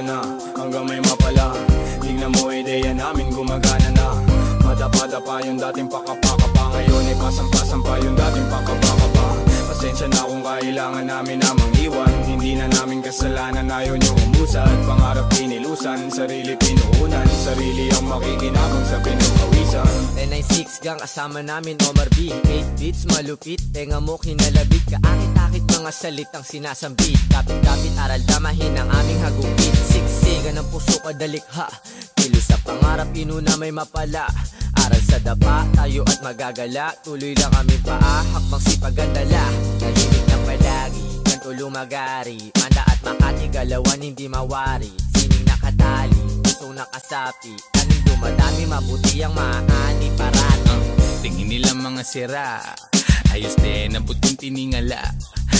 umaga na hanggang may mapala. Tingnan mo ideya namin gumagana na. Madapa-dapa yung dating pakapakapa. Ngayon ay pasampa-sampa yung dating pakapakapa Pasensya na kung kailangan namin namang iwan Hindi na namin kasalanan ayaw nyo umusad Pangarap pinilusan, sarili pinuunan. Sarili ang makikinabang sa pinukawisan 996 gang kasama namin Omar B. 8 beats malupit, tenga mo kinalabit. Kaakit-akit mga salitang sinasambit. Kapit-kapit aral damahin ang aming hagupit. Siksigan ng puso kadalikha Kilos sa pangarap inuna may mapala sa dapa, tayo at magagala. Tuloy lang kami paahak, magsipag ang dala Tahimik ng palagi, ganto lumagari. Manda at Makati, galawan hindi mawari. Sining nakatali, pusong nakasapi. Anong dumadami, mabuti ang maani parati. Tingin nila mga sira Ayos din ang puting tiningala.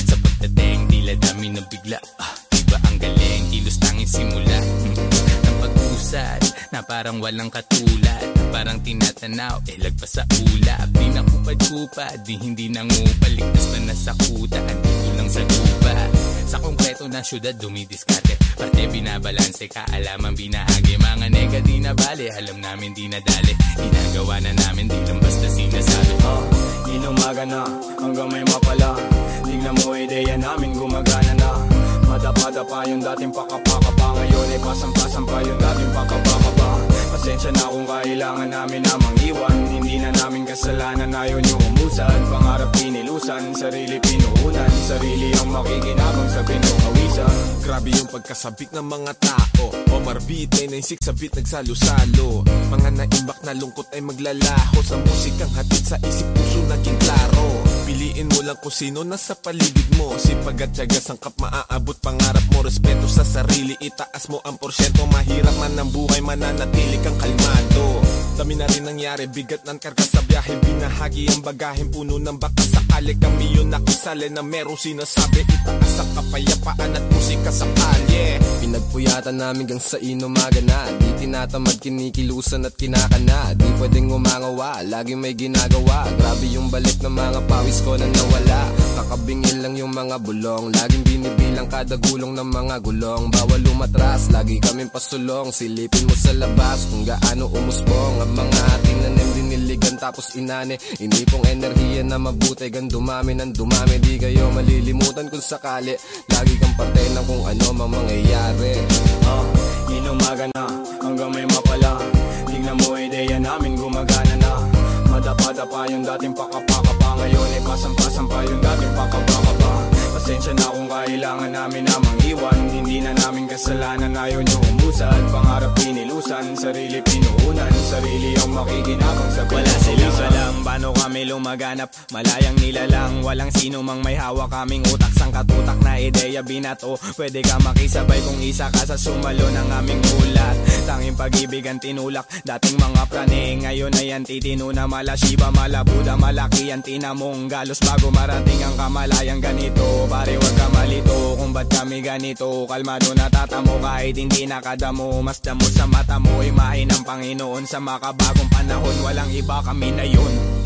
Sa pagdating tila dami na bigla. Ah, Iba ang galing, kilos tanging simula. Hmm. Pag-usad na parang walang katulad parang tinatanaw, eh lagpas sa ulap Di na kupad-kupad, di hindi nangupal Ligtas na nasa kuta, andito lang sa lupa. Sa konkreto na syudad dumidiskarte Parte binabalanse, kaalaman binahagi. Mga nega di na bale, alam namin di nadali Ginagawa na namin, di lang basta sinasabi. Ah, inumaga na hanggang may mapala. Tingnan mo ideya namin gumagana na. Madapa-dapa yung dating pakapakapa. Ngayon ay pasampa-sampa yung dating pakapakapa Pasensya na kung kailangan namin namang iwan Hindi na namin kasalanan ayaw nyo umusad Pangarap pinilusan, sarili pinuunan Sarili ang makikinabang sa pinukawisan Grabe yung pagkasabik ng mga tao. Omar Beat, 996 sa beat nagsalo-salo Mga naimbak na lungkot ay maglalaho. Sa musikang hatid sa isip puso naging klaro. Piliin mo lang kung sino nasa paligid mo. Sipag at tiyaga sangkap maaabot pangarap mo. Respeto sa sarili, itaas mo ang porsyento. Mahirap man ang buhay, mananatili kang kalmado. Dami na rin nangyari, bigat ng karga sa biyahe. Binahagi ang bagahin, puno ng baka. Sakali Kami yun nakisali na merong sinasabi. Itaas ang kapayapaan at musika sa kalye Pinagpuyatan namin gang sa inumaga na. Di tinatamad kinikilusan at kinakana. Di pwedeng umangawa, lagi may ginagawa. Grabe yung balik ng mga pawis ko na nawala Kakabingin lang yung mga bulong. Laging binibilang kada gulong ng mga gulong. Bawal umatras, lagi kaming pasulong. Silipin mo sa labas kung gaano umusbong Ang mga tinanim diniligan tapos inane. Inipong enerhiya na mabuti gan dumami ng dumami. Di kayo malilimutan kung sakali. Lagi kang parte ng kung ano mang mangyayari. Ah, inumaga na hanggang may mapala. Tingnan mo ideya namin gumagana na Madapa-dapa yung dating pakapakapa Ngayon. Ay pasampa-sampa yung dating pakapakapa Pasensya na kung kailangan namin namang iwan Hindi na namin kasalanan ayaw nyo umusad Pangarap pinilusan, sarili pinuunan. Sarili ang makikinabang sa Wala silang alam paano kami lumaganap. Malayang nilalang Walang sino mang may hawak. Kaming utak Sang katutak na ideya binato. Pwede ka makisabay kung isa ka sa sumalo ng aming ulat. Tanging pag-ibig ang tinulak Dating mga prane. Ngayon ay ang titino na mala Shiba mala Buddha malaki ang tinamong galos. Bago marating ang kamalayang ganito Pare wag ka malito Kung ba't kami ganito. Kalmado natatamo kahit hindi nakadamo. Mas damo sa mata mo Imahe ng Panginoon Sa makabagong panahon. Walang iba kami na yun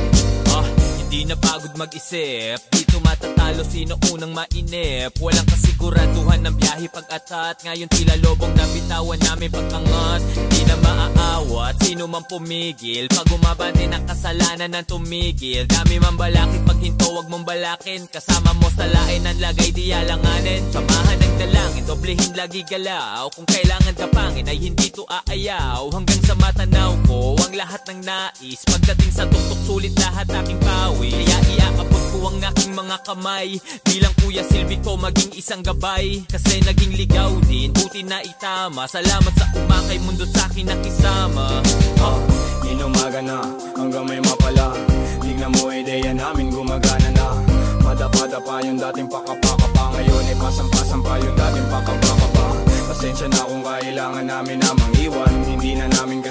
Hindi na pagod mag-isip. Dito matatalo sino unang mainip? Walang kasiguraduhan ng biyahe pag-atat. Ngayon tila lobong nabitawan namin pag-angat. Di na maaawat sino man pumigil. Pag umabante ng kasalanan ng tumigil. Dami man balakid pag hinto wag mong balakin. Kasama mo sa lain ang lagay di alanganin. Samahan ng dalangin doblehin lagi galaw. Kung kailangan kapangin ay hindi to aayaw. Hanggang sa matanaw ko ang lahat ng nais. Pagdating sa tuktok sulit lahat aking pawi Kaya iaabot ko ang aking mga kamay. Bilang kuya silbi ko maging isang gabay. Kasi naging ligaw din, buti na itama. Salamat sa umakay mundo sa akin nakisama. Ah, inumaga na hanggang may mapala. Tingnan mo ideya namin gumagana na. Madapa-dapa yung dating pakapakapa Ngayon ay pasampa-sampa yung dating pakapakapa Pasensya na kung kailangan namin namang iwan Hindi na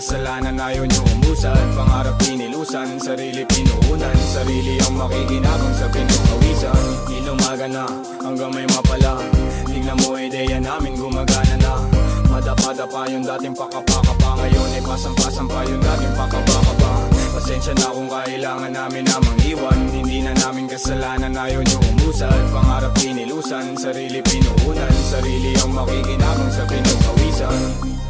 Kasalanan ayaw nyo umusan Pangarap inilusan Sarili pinuunan. Sarili ang makikinabang sa pinukawisan. Ilumaga na Hanggang may mapala. Tingnan mo ideya namin gumagana na. Madapa-dapa yung dating pakapaka pa Ngayon ay pasampasan pa yung dating pakapaka pa Pasensya na kung kailangan namin na mangiwan. Hindi na namin kasalanan ayaw nyo umusan Pangarap inilusan Sarili pinuunan. Sarili ang makikinabang sa pinukawisan.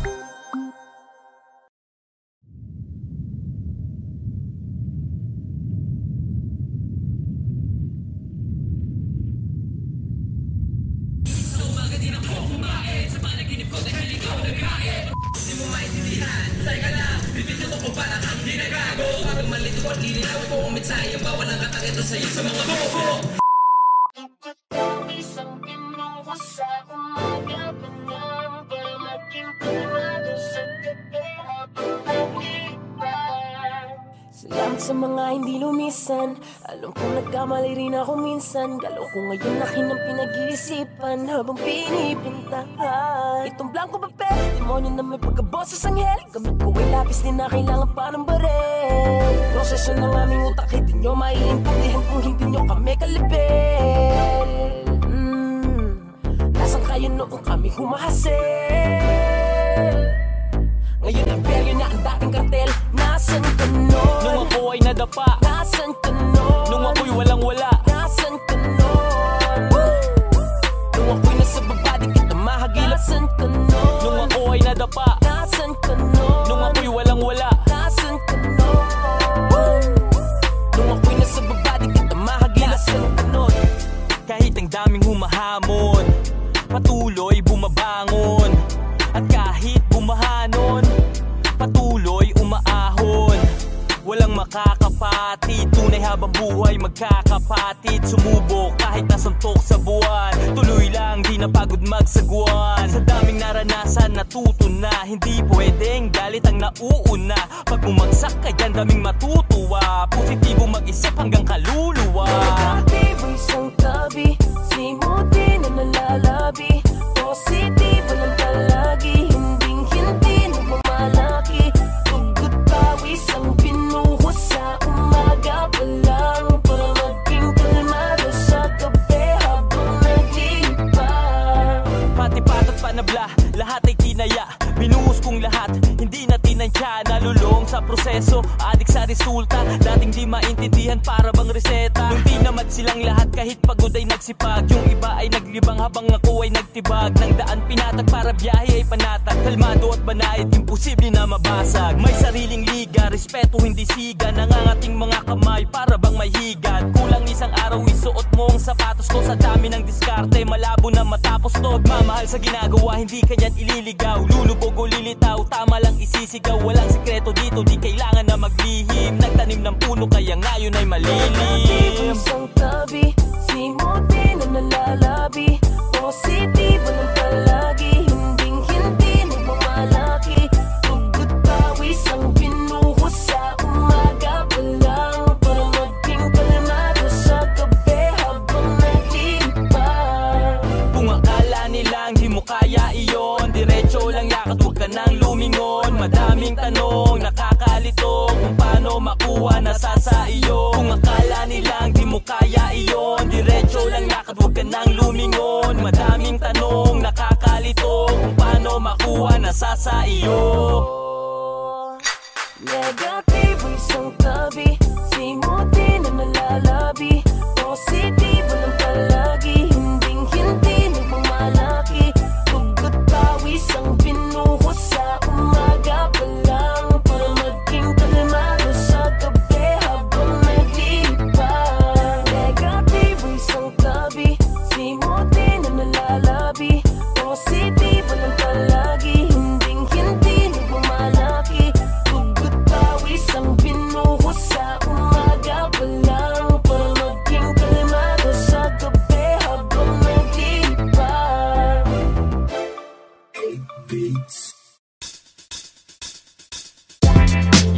minsan Galaw ko ngayon akin ang pinag-iisipan Habang pinipinta Itong blanco papel Demonyo na may pagkaboses ang hell. Gamit ko ay lapis din na kailangan parang barel. Prosesyon ng aming utak Hindi nyo maiintindihan kung hindi nyo kami kalibel. Mm, Nasaan kayo noong kami humahasel? Ngayon imperyo na ang dating kartel. Nasaan ka nun? Nung ako ay nadapa. Nasaan ka nun? Nung ako'y walang wala. habang buhay magkakapatid Sumubok kahit nasuntok sa buwan. Tuloy lang di napagod magsaguan Sa daming naranasan natutuna Hindi pwedeng galit ang nauuna. Pag bumagsak ka dyan daming matutuwa. Positibo mag-isip hanggang kaluluwa.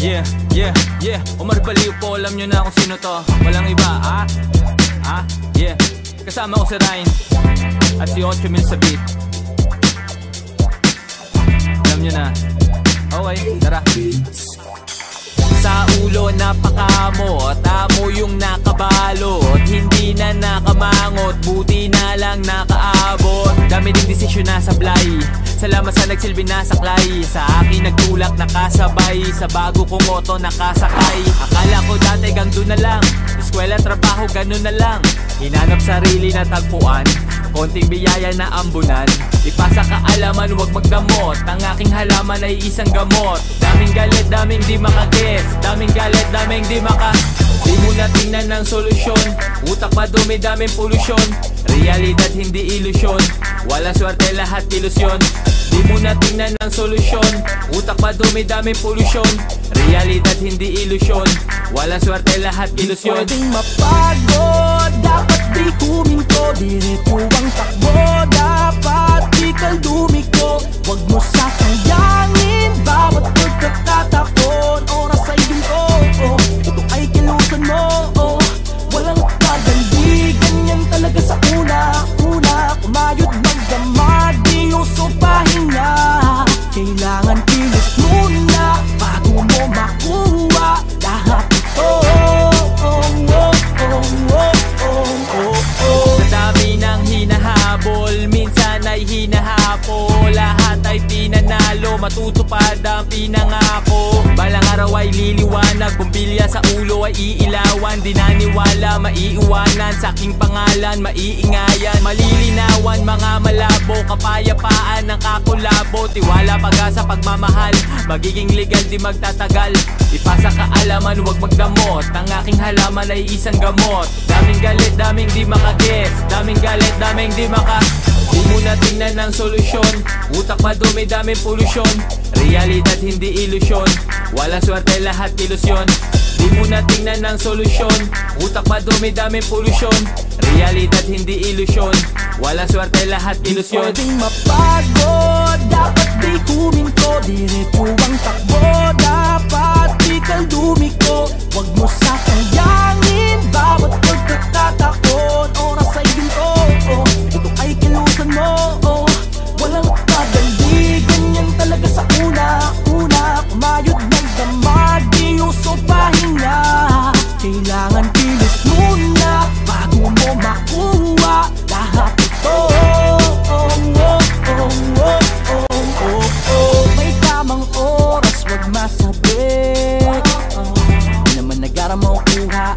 Yeah, yeah, yeah. Umar Baliw po, alam nyo na kung sino to. Walang iba, ah, ah, yeah. Kasama ko si Ryan At si 8 Mil sa beat Alam nyo na. Okay, tara. Sa ulo napakamot Amo yung nakabalot. Hindi na nakamangot Buti na lang nakaabot. Dami ding desisyon na sa sablay Salamat sa nagsilbi na saklay. Sa akin nagtulak nakasabay. Sa bago kong moto nakasakay. Akala ko dati gang na lang. Eskwela, trabaho, ganun na lang. Hinanap sarili na tagpuan. Konting biyaya na ambunan. Ipasa kaalaman, wag magdamot. Ang aking halaman ay isang gamot. Daming galit, daming di makages Daming galit, daming di maka Di mo na tingnan ng solusyon. Utak madumi, daming polusyon Realidad hindi ilusyon. Wala swerte, lahat ilusyon. Di mo na tingnan ng solusyon. Utak madumi, daming polusyon. Realidad hindi ilusyon. Wala swerte, lahat ilusyon. Pwedeng mapagod Dapat di huminto. Diretso ang takbo Dapat di kang dumiko Huwag mo sasayangin Bawat pagkakataon. Oras ay ginto oh. Ito ay kilusan mo Kumayod magdamag Di uso pahinga Kailangan kilos muna Bago mo makuha Lahat ito oh, oh, oh. Sa dami ng hinahabol Minsan ay hinahapo Lahat ay pinanalo Matutupad ang pinangako. Balang araw ay liliwanag Bumbilya sa ulo ay iilawan. Di naniwala maiiwanan Sa aking pangalan maiingayan. Malilinawan mga malabo Kapayapaan ng kakulabo. Tiwala pag-asa pagmamahal Magiging legal di magtatagal. Ipasa kaalaman wag magdamot. Ang aking halaman ay isang gamot. Daming galit daming di makages Daming galit daming di maka Di mo na tingnan ng solusyon. Utak madumi daming polusyon. Realidad hindi ilusyon. Wala swerte lahat ilusyon. Di mo na tingnan ng solusyon. Utak madumi daming polusyon. Realidad hindi ilusyon. Wala swerte lahat ilusyon. Pwedeng mapagod Dapat di huminto. Diretso ang takbo Dapat di kang dumiko. Huwag mo sasayangin Bawat pagkakataon Di uso pahinga Kailangan kilos muna Bago mo makuha Lahat ito oh, oh, oh, oh, oh. May tamang oras Wag masabi. Di naman nagara mo kuha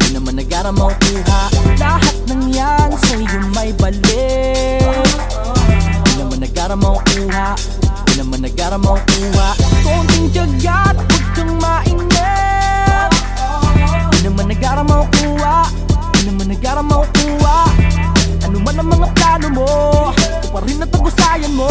Di naman nagara mo kuha Lahat ng yan sa'yo may balik Di naman nagara mo kuha Di naman nagara mo kuha mo. Ito pa rin ang tagusayan mo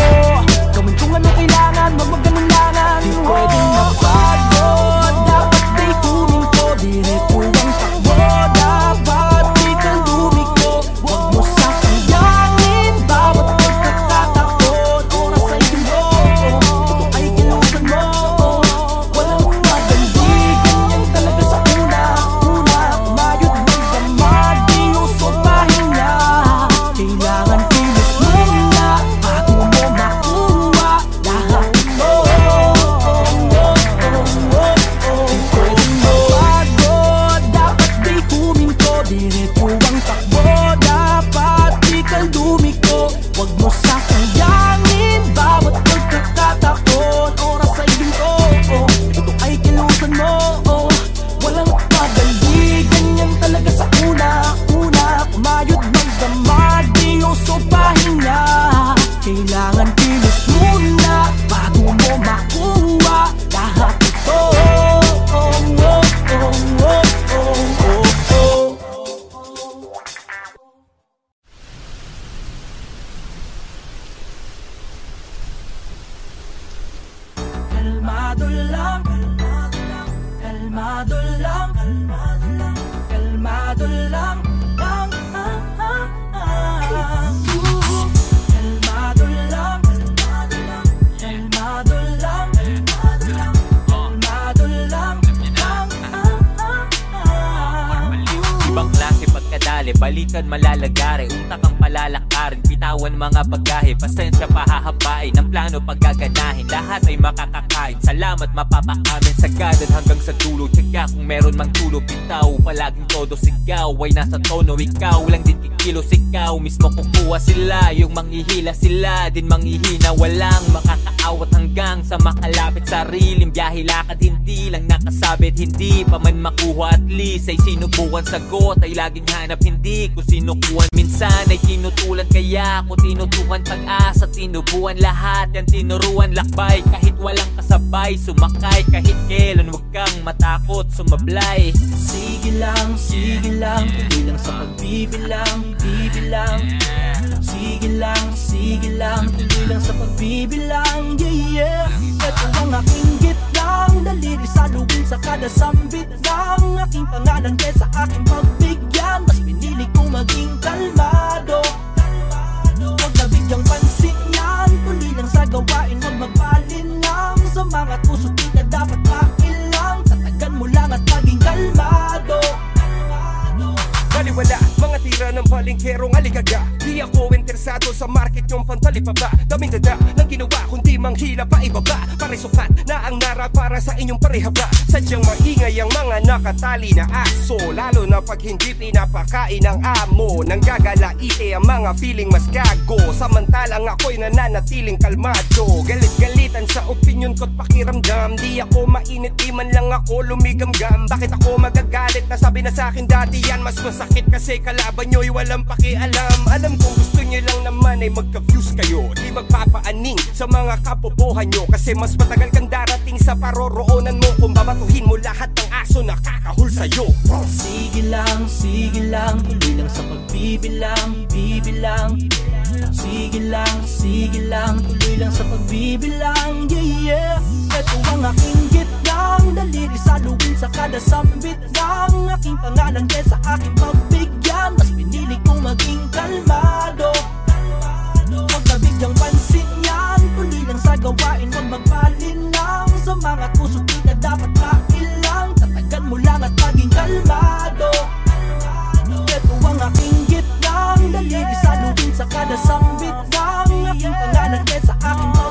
Kalmado lang Kalmado lang Kalmado lang ah, ah, ah. Kalmado lang Kalmado lang lang ah, ah, ah. Ibang klase pagkadali Balikan malalagare Utak ang palalak lalakarin Bitawan mga bagahe, pasensya pahahabain Ang plano paggaganahin, lahat ay makakakain. Salamat mapapaamin. Sa gadan hanggang sa dulo. Tsaka kung meron mang tulo, bitaw. Palaging todo sigaw ay nasa tono. Ikaw lang din kikilos, ikaw mismo kukuha sila. Yung manghihila sila, din manghihina. Walang makakaawat hanggang sa makalapit Sariling biyahe lakad, hindi lang nakasabit. Hindi pa man makuha at least Ay sinubukan sagot, ay laging hanap Hindi ko sinukuhan minsan Ay tinutulan kaya ako tinutukan pag-asa. Tinubuan lahat, yan tinuruan. Lakbay Kahit walang kasabay, sumakay. Kahit kailan wag kang matakot, sumablay. Sige lang, sige lang Tuloy lang sa pagbibilang, bibilang Sige lang, sige lang. Tuloy lang sa pagbibilang, yeah, yeah. Ito ang aking gitlang Daliri sa lubin sa kada sambit ng aking pangalan. Kesa aking pagbigyan Mas pinili kong maging kalmado. Huwag na bigyang pansin yan. Tuloy lang sa gawain Huwag magpalinang Sa mga puso Baliwala, mga tira ng balingkerong aligaga Di ako interesado sa market yung pantalipaba. Daming dada ng ginawa kundi manghila pa ibaba. Parisukat na ang nara para sa inyong parehaba. Sadyang maingay ang mga nakatali na aso. Lalo na pag hindi pinapakain ng amo. Nang gagalaite ang mga feeling mas gago. Samantalang ako'y nananatiling kalmado. Galit-galitan sa opinion ko't pakiramdam. Di ako mainit, di man lang ako lumigamgam. Bakit ako magagalit? Nasabi na sa akin dati yan Mas masakit kasi kalaban nyo'y walang pakialam. Alam kong gusto nyo lang naman ay magka-views kayo. Di magpapaaning sa mga kapobohan nyo. Kasi mas matagal kang darating sa paroroonan mo Kung babatuhin mo lahat ng aso na kakahul sa'yo. Sige lang, sige lang Tuloy lang sa pagbibilang, bibilang. Sige lang, sige lang Tuloy lang sa pagbibilang, yeah, yeah. Ito ang aking gitlang Daliri sa luwin sa kada sambit ng aking pangalan Kesa aking pagbigyan Mas pinili kong maging kalmado. Huwag na bigyang pansin yan Tuloy lang sa gawain Huwag magpalinang Sa mga puso di ka dapat mailang. Tatagan mo lang at maging kalmado. Ito ang aking gitnang Daliri sa luwin sa kada sambit ng aking pangalan Kesa aking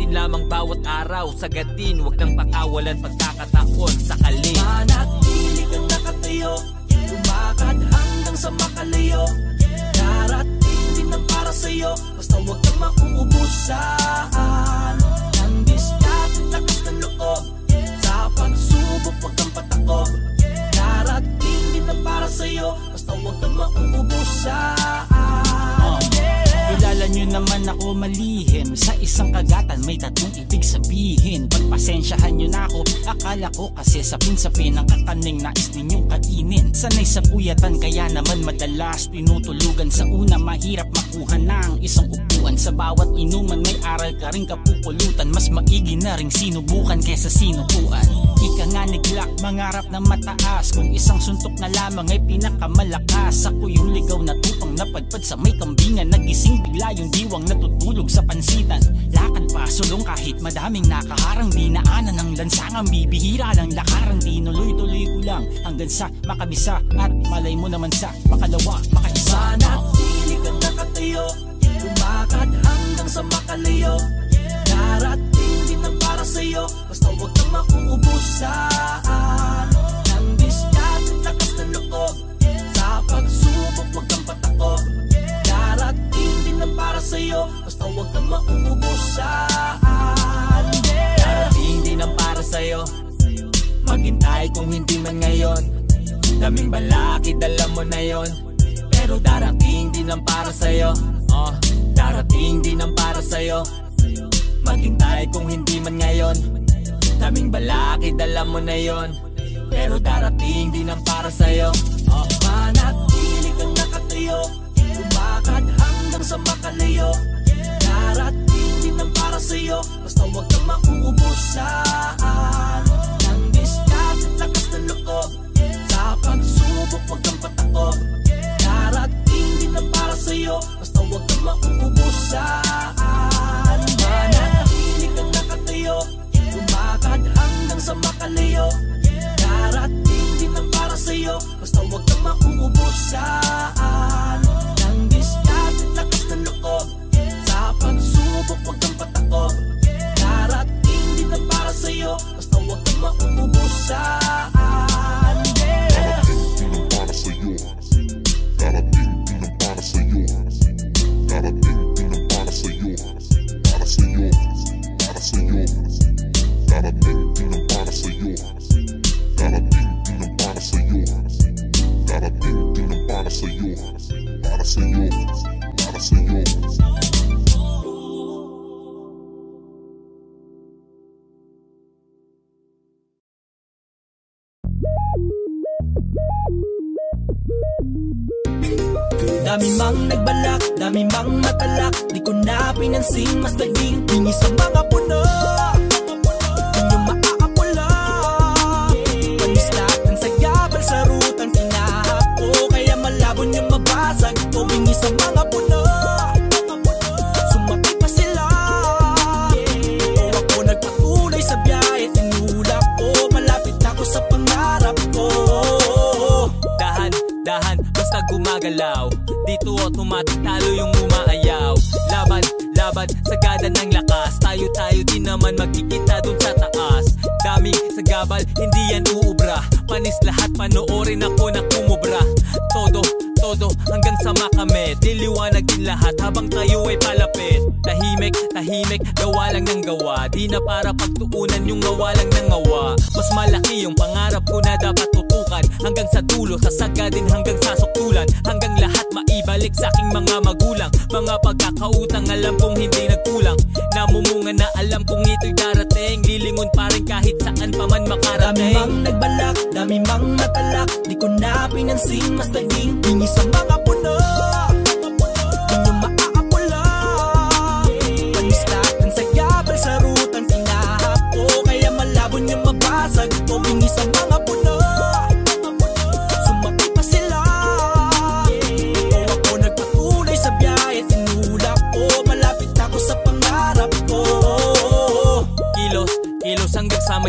Sulitin lamang bawat araw. Sagad din, wag nang pakawalan. Pagkakataon sa kali Manatili kang nakatayo. Lumakad hanggang sa makalayo Darating din ang para sa'yo. Basta huwag kang mauubusan Ang diskarte at lakas ng loob. Sa pagsubok huwag kang patakob Darating din ang para sa'yo. Basta huwag kang mauubusan Kilala nyo naman ako malihim Sa isang kagatan may tatlong ibig sabihin. Pagpasensyahan nyo na ako. Akala ko kasi sapin-sapin Ang kakaning nais ninyong kainin. Sanay sa puyatan kaya naman madalas Tinutulugan. Sa una mahirap makuha ng isang upuan Sa bawat inuman may aral ka rin kapupulutan. Mas maigi na ring sinubukan kesa sinukuan. Ika nga niglak mangarap na mataas. Kung isang suntok na lamang ay pinakamalakas. Ako yung ligaw na tupang napadpad sa may kambingan. Nagising bigla yung diwang natutulog sa pansitan. Lakad pa sulong kahit madaming nakaharang. Dinaanan ng lansangang bibihira lang lakaran. Tinuloy-tuloy ko lang hanggang sa makabisa. At malay mo naman sa makalawa makaisa. Manatili ka nakatayo Lumakad hanggang sa makalayo Darating din ang para sa'yo. Basta huwag kang mauubusan Ng disyat at lakas ng loob. Sa pagsubok huwag kang patakot Darating din ang para sa'yo. Basta huwag kang mauubusan Darating din ang para sa'yo. Maghintay kung hindi man ngayon. Daming balakid alam mo na yon Pero darating din ang para sa'yo oh, Darating din ang para sa'yo. Maghintay kung hindi man ngayon. Daming balakid alam mo na yon Pero darating din ang para sa'yo. Oh, Manatili kang nakatayo Lumakad hanggang sa makalayo Darating din ang para sa'yo. Basta huwag kang mauubusan Ng disyat at lakas ng loob. Sa pagsubok huwag kang patakot Darating din ang para sa'yo Basta huwag kang mauubusan. Manatili kang nakatayo Lumakad hanggang sa makalayo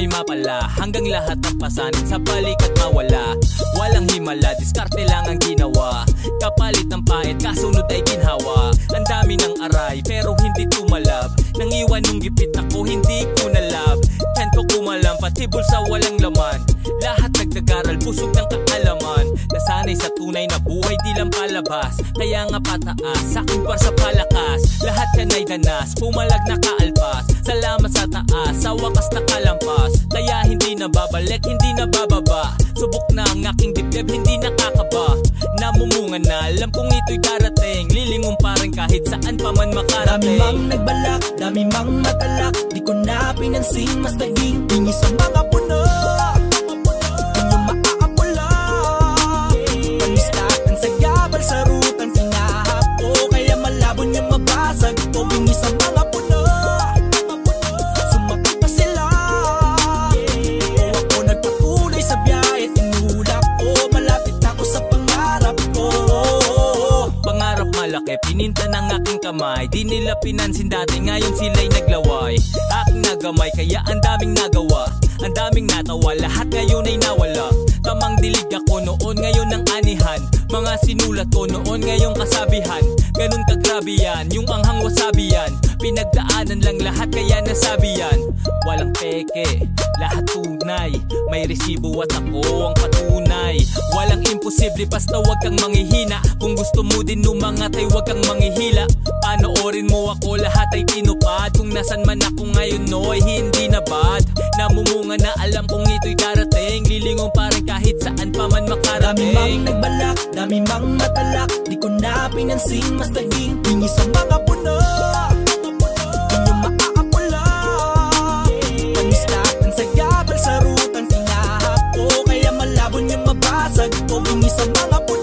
may mapala. Hanggang lahat ng pasanin sa balikat mawala. Walang himala, diskarte lang ang ginawa. Kapalit ng pait, kasunod ay ginhawa. Ang dami ng aray, pero hindi tumalab. Nang iwan nung gipit ako, hindi ko nalab. Tiyan ko kumalam, pati bulsa walang laman. Lahat nagdagaral, busog ng kaalaman sanay sa tunay na buhay di lang palabas. Kaya nga pataas, sa akin sa palakas. Lahat yan ay danas, pumalag na kaalpas. Salamat sa taas, sa wakas nakalampas Kaya hindi na babalik, hindi na bababa Subok na ang aking dibdib, hindi nakakaba. Namumunga na, alam kong ito'y darating. Lilingon pa rin kahit saan pa man makarating. Dami mang nagbalak, dami mang matalak. Di ko na pinansin, mas naging tingis ang mga puno. Pininta ng aking kamay. Di nila pinansin dati Ngayon sila'y naglaway. Aking nagamay Kaya ang daming nagawa. Ang daming natawa Lahat ngayon ay nawala. Tamang dilig ako noon Ngayon ang anihan. Mga sinulat ko noon Ngayong kasabihan. Ganun kagrabe yan Yung anghang wasabi yan. Pinagdaanan lang lahat kaya nasabi yan. Walang peke, lahat tunay. May resibo at ako ang patunay. Walang imposible basta wag kang manghihina. Kung gusto mo din umangat ay wag kang manghihila. Panoorin mo ako lahat ay tinupad. Kung nasan man ako ngayon no ay hindi na bad. Namumunga na alam kong ito'y darating. Lilingon parang kahit saan pa man makarating. Dami mang nagbalak, dami mang matalak. Di ko na pinansin mas naging tingis ang mga puno. Some mala put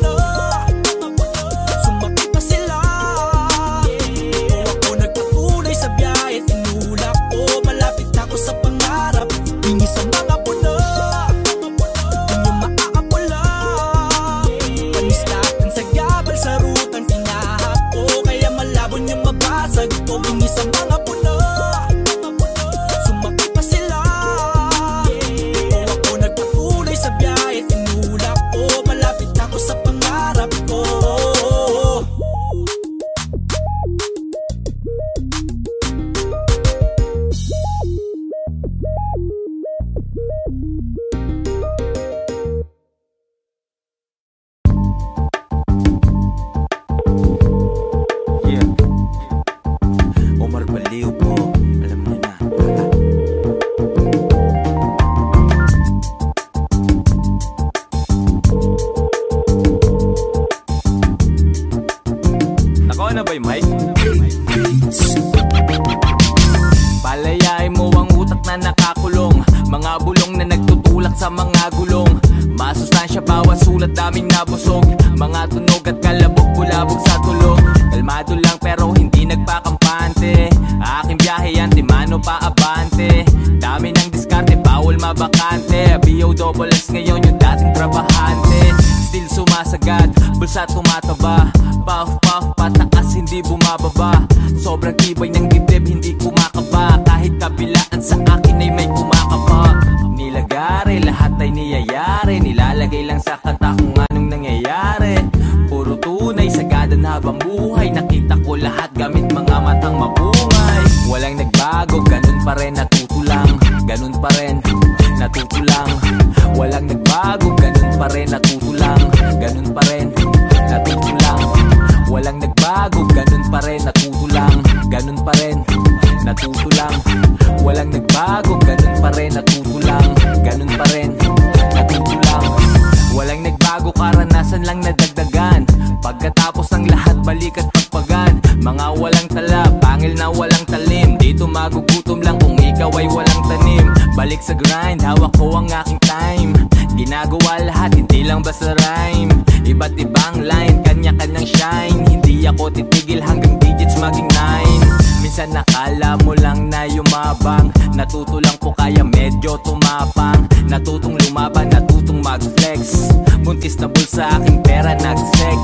na yumabang. Natuto lang po kaya medyo tumapang. Natutong lumaban, natutong mag-flex. Buntis na bulsa aking pera nag-sex.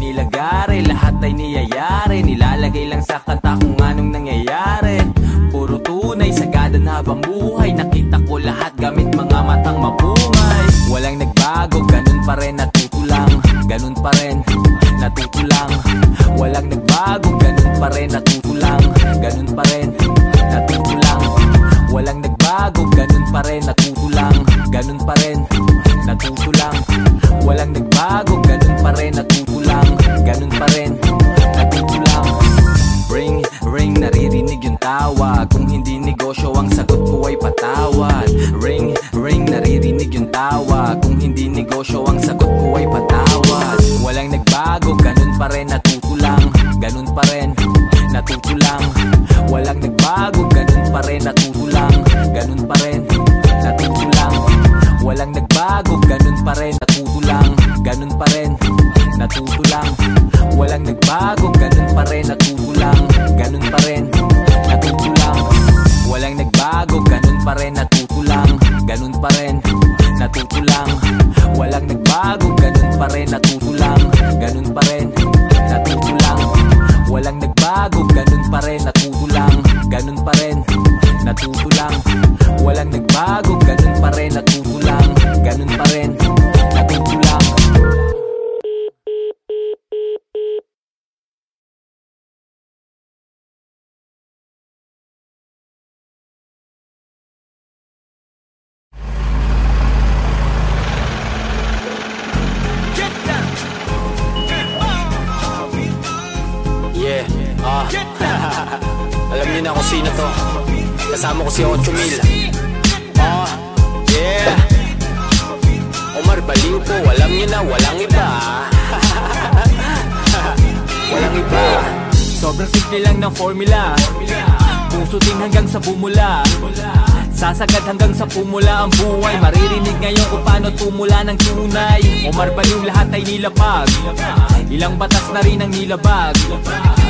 Nilagari, lahat ay niyayari. Nilalagay lang sa kata kung anong nangyayari. Puro tunay, sagadan habang buhay? Nakita ko lahat gamit mga matang mapungay Walang nagbago, ganun pa rin natutulang Ganun pa rin natutulang Walang nagbago, ganun pa rin natutulang pumula ang buhay. Maririnig ngayon kung paano tumula ng tunay. Omar Baliw lahat ay nilapag. Ilang batas na rin ang nilabag.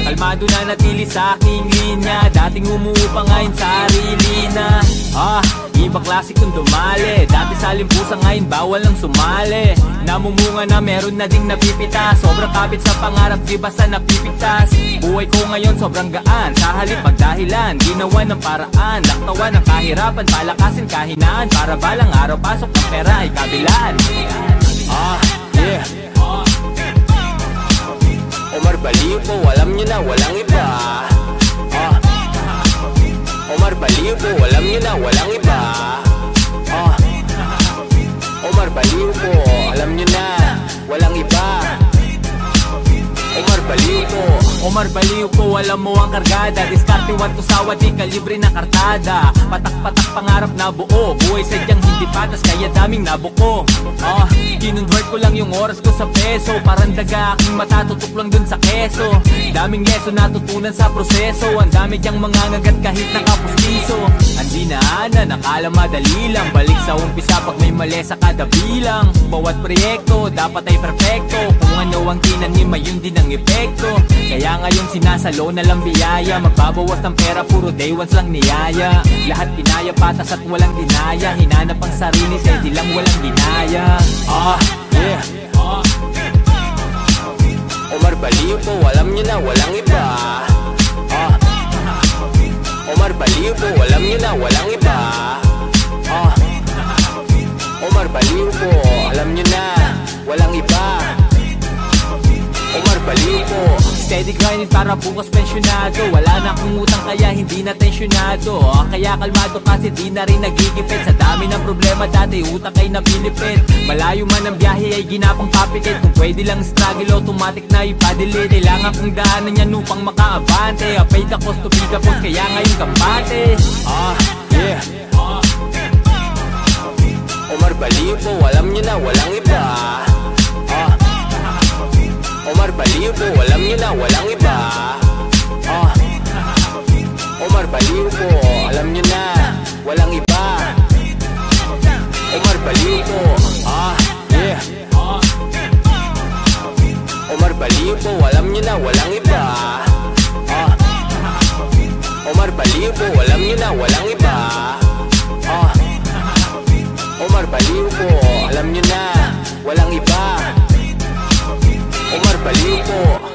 Kalmado na natili sa aking linya. Dating umuupa ngayon sa sarili na. Ah, ibang klase kung dumali. Dati sa limpusa ngayon bawal nang sumali. Namumunga na meron na ding napipita. Sobrang kapit sa pangarap di basta napipigtas? Buhay ko ngayon sobrang gaan. Sa halip magdahilan Ginawa ng paraan. Laktawan ng kahirapan Palakasin kahinaan. Para balang araw pasok ng pera ay kabilaan. Ah, yeah. Omar Baliw po, alam niyo na, walang iba Omar Baliw po, alam niyo na, walang iba. Ah. Omar Baliw po, alam niyo na, walang iba Omar Baliw. Omar Baliw po, alam mo ang kargada. Diskarte one to sawa, di kalibre na kartada. Patak-patak pangarap na buo. Buhay sadyang hindi patas, kaya daming nabuko. Ah, kinonvert ko lang yung oras ko sa peso. Parang daga aking matatutok lang dun sa keso. Daming leso natutunan sa proseso. Ang dami diyang mga ngagat kahit nakapustiso. Ang dinaanan, nakala madali lang. Balik sa umpisa pag may mali sa kada bilang. Bawat proyekto, dapat ay perfecto. Kung ano ang tinanim, ayun din ang epekto. Kaya ngayon sinasalo na lang biyaya. Magbabawas ng pera, puro day ones lang niyaya. Lahat pinaya, patas at walang dinaya. Hinanap ang sarili, sa di lang walang ginaya Ah, yeah. Omar Baliw po, alam niyo na, walang iba. Ah. Omar Baliw po, alam niyo na, walang iba. Ah. Omar Baliw po, alam niyo na, walang iba Omar Baliw po Steady grinding para bukas pensyonado Wala na akong utang kaya hindi na tensyonado. Ah, Kaya kalmado kasi di na rin nagigipit. Sa dami ng problema dati utak ay napilipit. Malayo man ang biyahe ay ginapang papikit. Kung pwede lang struggle automatic na ipadelete Kailangan kong daanan yan upang makaabante. Apay ka cost to be the boss kaya ngayon kambate. Ah, yeah. Omar Baliw po, alam niyo na, walang iba. Ah Omar Baliw alam niyo na, walang iba. Ah. Omar Baliw alam niyo na, walang iba. Omar Baliw ah, yeah. Omar Baliw alam niyo na, walang iba. Ah. Omar Baliw alam niyo na, walang iba. Ah. Omar Baliw po, alam niyo na, walang iba Omar Baliw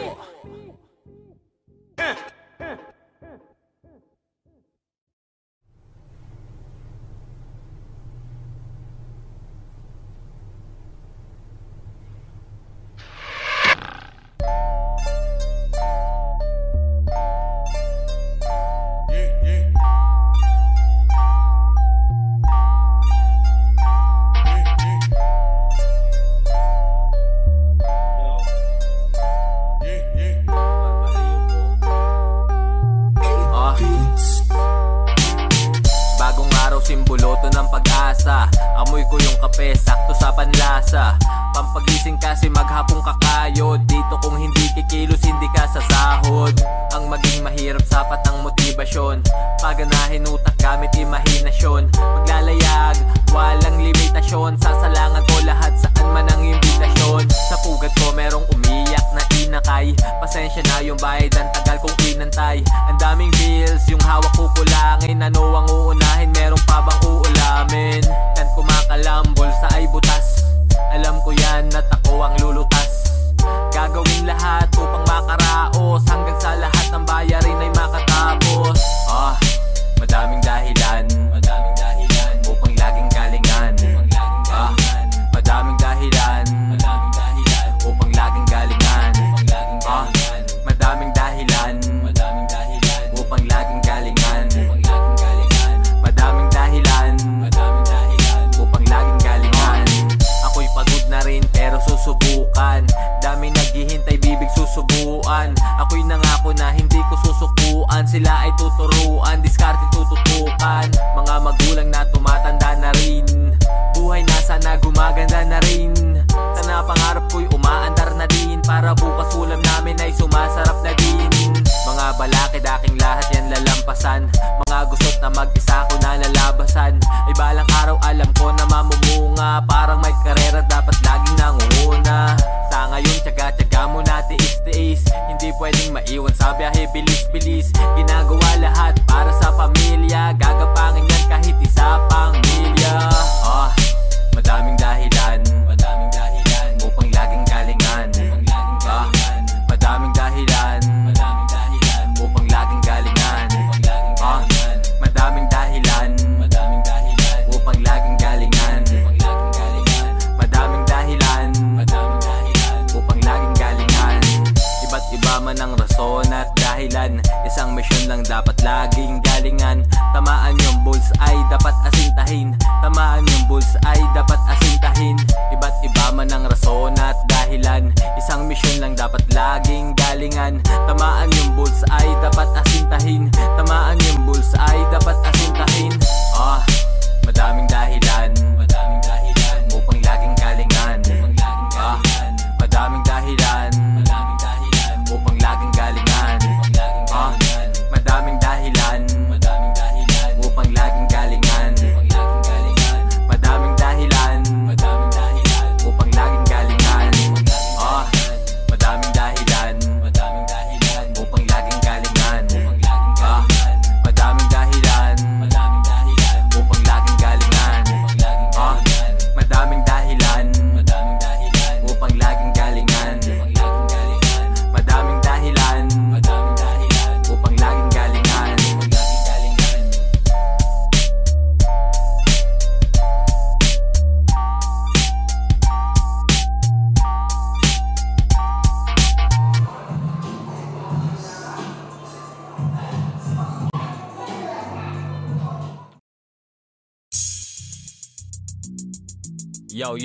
sun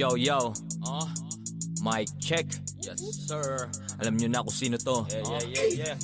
yo, yo. Uh-huh. Uh, Mike check. Yes, sir. Alam niyo na kung sino to. Yeah, yeah, yeah, yeah.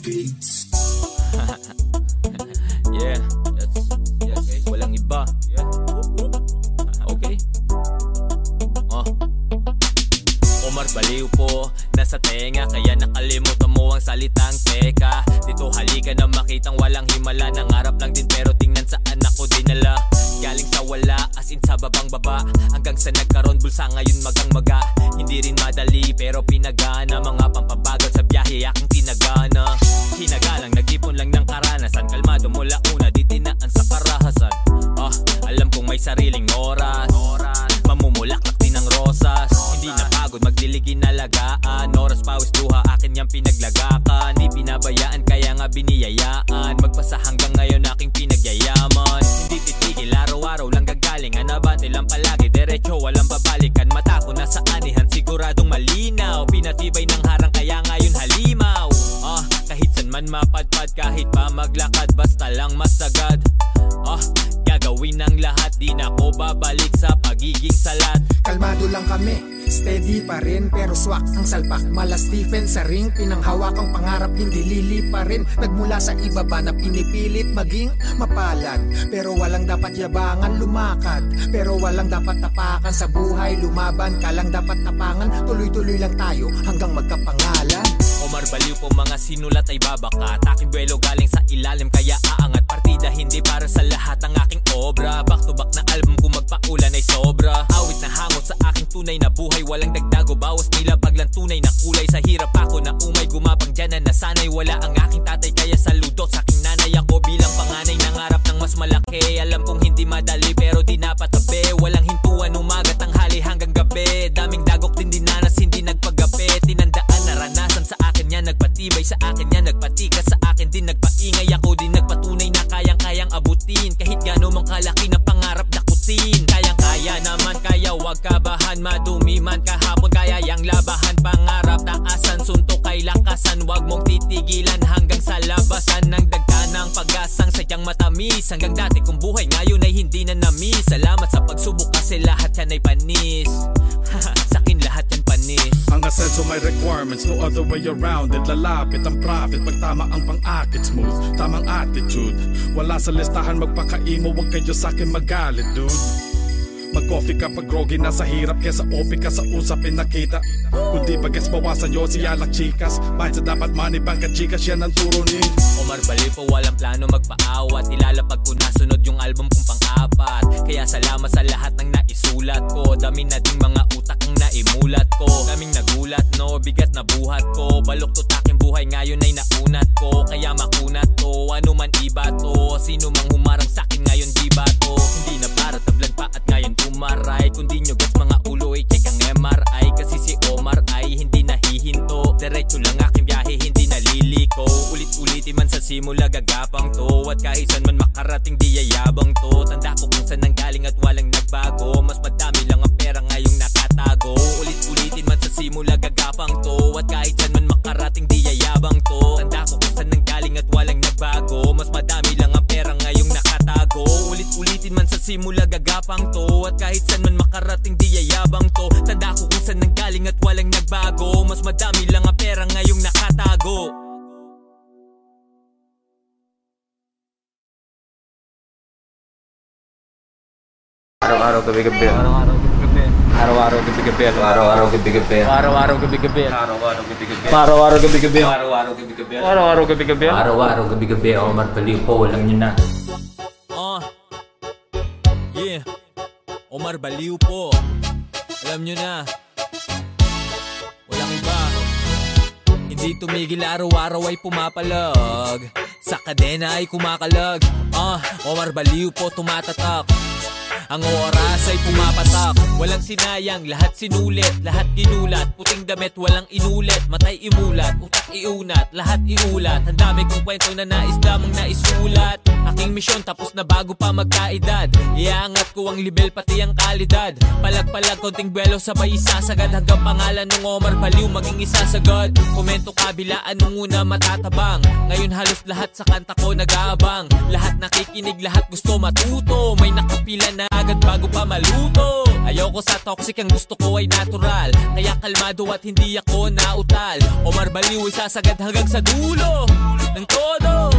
Salpak, mala Stephen sa ring Pinanghawak ang pangarap, hindi lilipa rin. Nagmula sa ibaba na pinipilit maging mapalad. Pero walang dapat yabangan, lumakad. Pero walang dapat tapakan sa buhay Lumaban ka lang dapat tapangan. Tuloy-tuloy lang tayo hanggang magkapangalan. Omar Baliw po mga sinulat ay babaka. Aking buwelo galing sa ilalim kaya aangat. Partida hindi para sa lahat ang aking obra. Back to back na album kung magpaulan ay sobra. Awit na hangot sa aking tunay na buhay Walang dagdago bawas nila paglang tunay na kulay. Sa hirap ako na umay gumapang dyan na nasanay Wala ang aking tatay matamis Hanggang dati kong buhay Ngayon ay hindi na namiss Salamat sa pagsubok Kasi lahat yan ay panis. Sa akin lahat yan panis. Ang asenso may requirements, no other way around. It Lalapit ang profit, pag tama ang pang-akit Smooth, tamang attitude. Wala sa listahan magpakaimo, wag kayo sa akin magalit dude Mag-coffee ka pag groggy na sa hirap Kesa opi ka sa usapin nakita Kung di bagets bawasan yo si alak chikas. Mindset dapat money bank at chikas yan ang turo ni Omar Baliw po walang plano magpaawat. Ilalapag ko na sunod yung album kong pang-apat. Kaya salamat sa lahat ng naisulat ko. Dami na ding mga utak ang naimulat ko. Daming nagulat no, bigat na buhat ko. Baluktot aking buhay ngayon ay naunat ko. Kaya makunat to, ano man iba to. Sino mang humarang sakin ngayon di ba to? Hindi na para tablan pa at ngayon umaray. Kung di nyo gets mga ulo ay check ang MRI Kasi si Omar ay hindi nahihinto. Diretso lang aking biyahe hindi naliliko. Ulit-ulitin man sa simula gagapang to. At kahit saan man makarating di yayabang to. Tanda ko kung saan nanggaling at walang nagbago. Mas madami lang ang pera ngayong nakatago. Ulit-ulitin man sa simula gagapang to. At kahit saan man makarating di yayabang to. Tanda ko kung saan nanggaling at walang nagbago. Mas madami lang ang Ulit-ulitin man sa simula gagapang to At kahit saan man makarating di yayabang to Tanda ko kung saan nanggaling at walang nagbago Mas madami lang ang pera ngayong nakatago Araw-araw gabi-gabi. Araw-araw gabi-gabi. Araw-araw gabi-gabi. Araw-araw gabi-gabi. Araw-araw gabi-gabi. Araw-araw gabi-gabi. Araw-araw gabi-gabi. Araw-araw gabi-gabi. Araw-araw gabi-gabi. Araw-araw gabi-gabi. Omar Baliw po, walang yun na. Ah, yeah Omar Baliw po. Alam nyo na. Walang iba. Hindi tumigil araw-araw ay pumapalag. Sa kadena ay kumakalag. Ah, Omar Baliw po tumatatak ang oras ay pumapatak. Walang sinayang, lahat sinulit Lahat ginulat, puting damit walang inulit. Matay imulat, utak iunat Lahat iulat, ang dami kong kwento na nais lamang naisulat. Aking misyon tapos na bago pa magkaedad. Iaangat ko ang level pati ang kalidad. Palag-palag konting buwelo sabay isasagad. Hanggang pangalan ng Omar Baliw maging isasagad Komento kabilaan nung una matatabang? Ngayon halos lahat sa kanta ko nag-aabang. Lahat nakikinig, lahat gusto matuto. May nakapila na agad bago pa maluto. Ayoko sa toxic, ang gusto ko ay natural. Kaya kalmado at hindi ako nautal. Omar Baliw ay sasagad hanggang sa dulo Ng todo,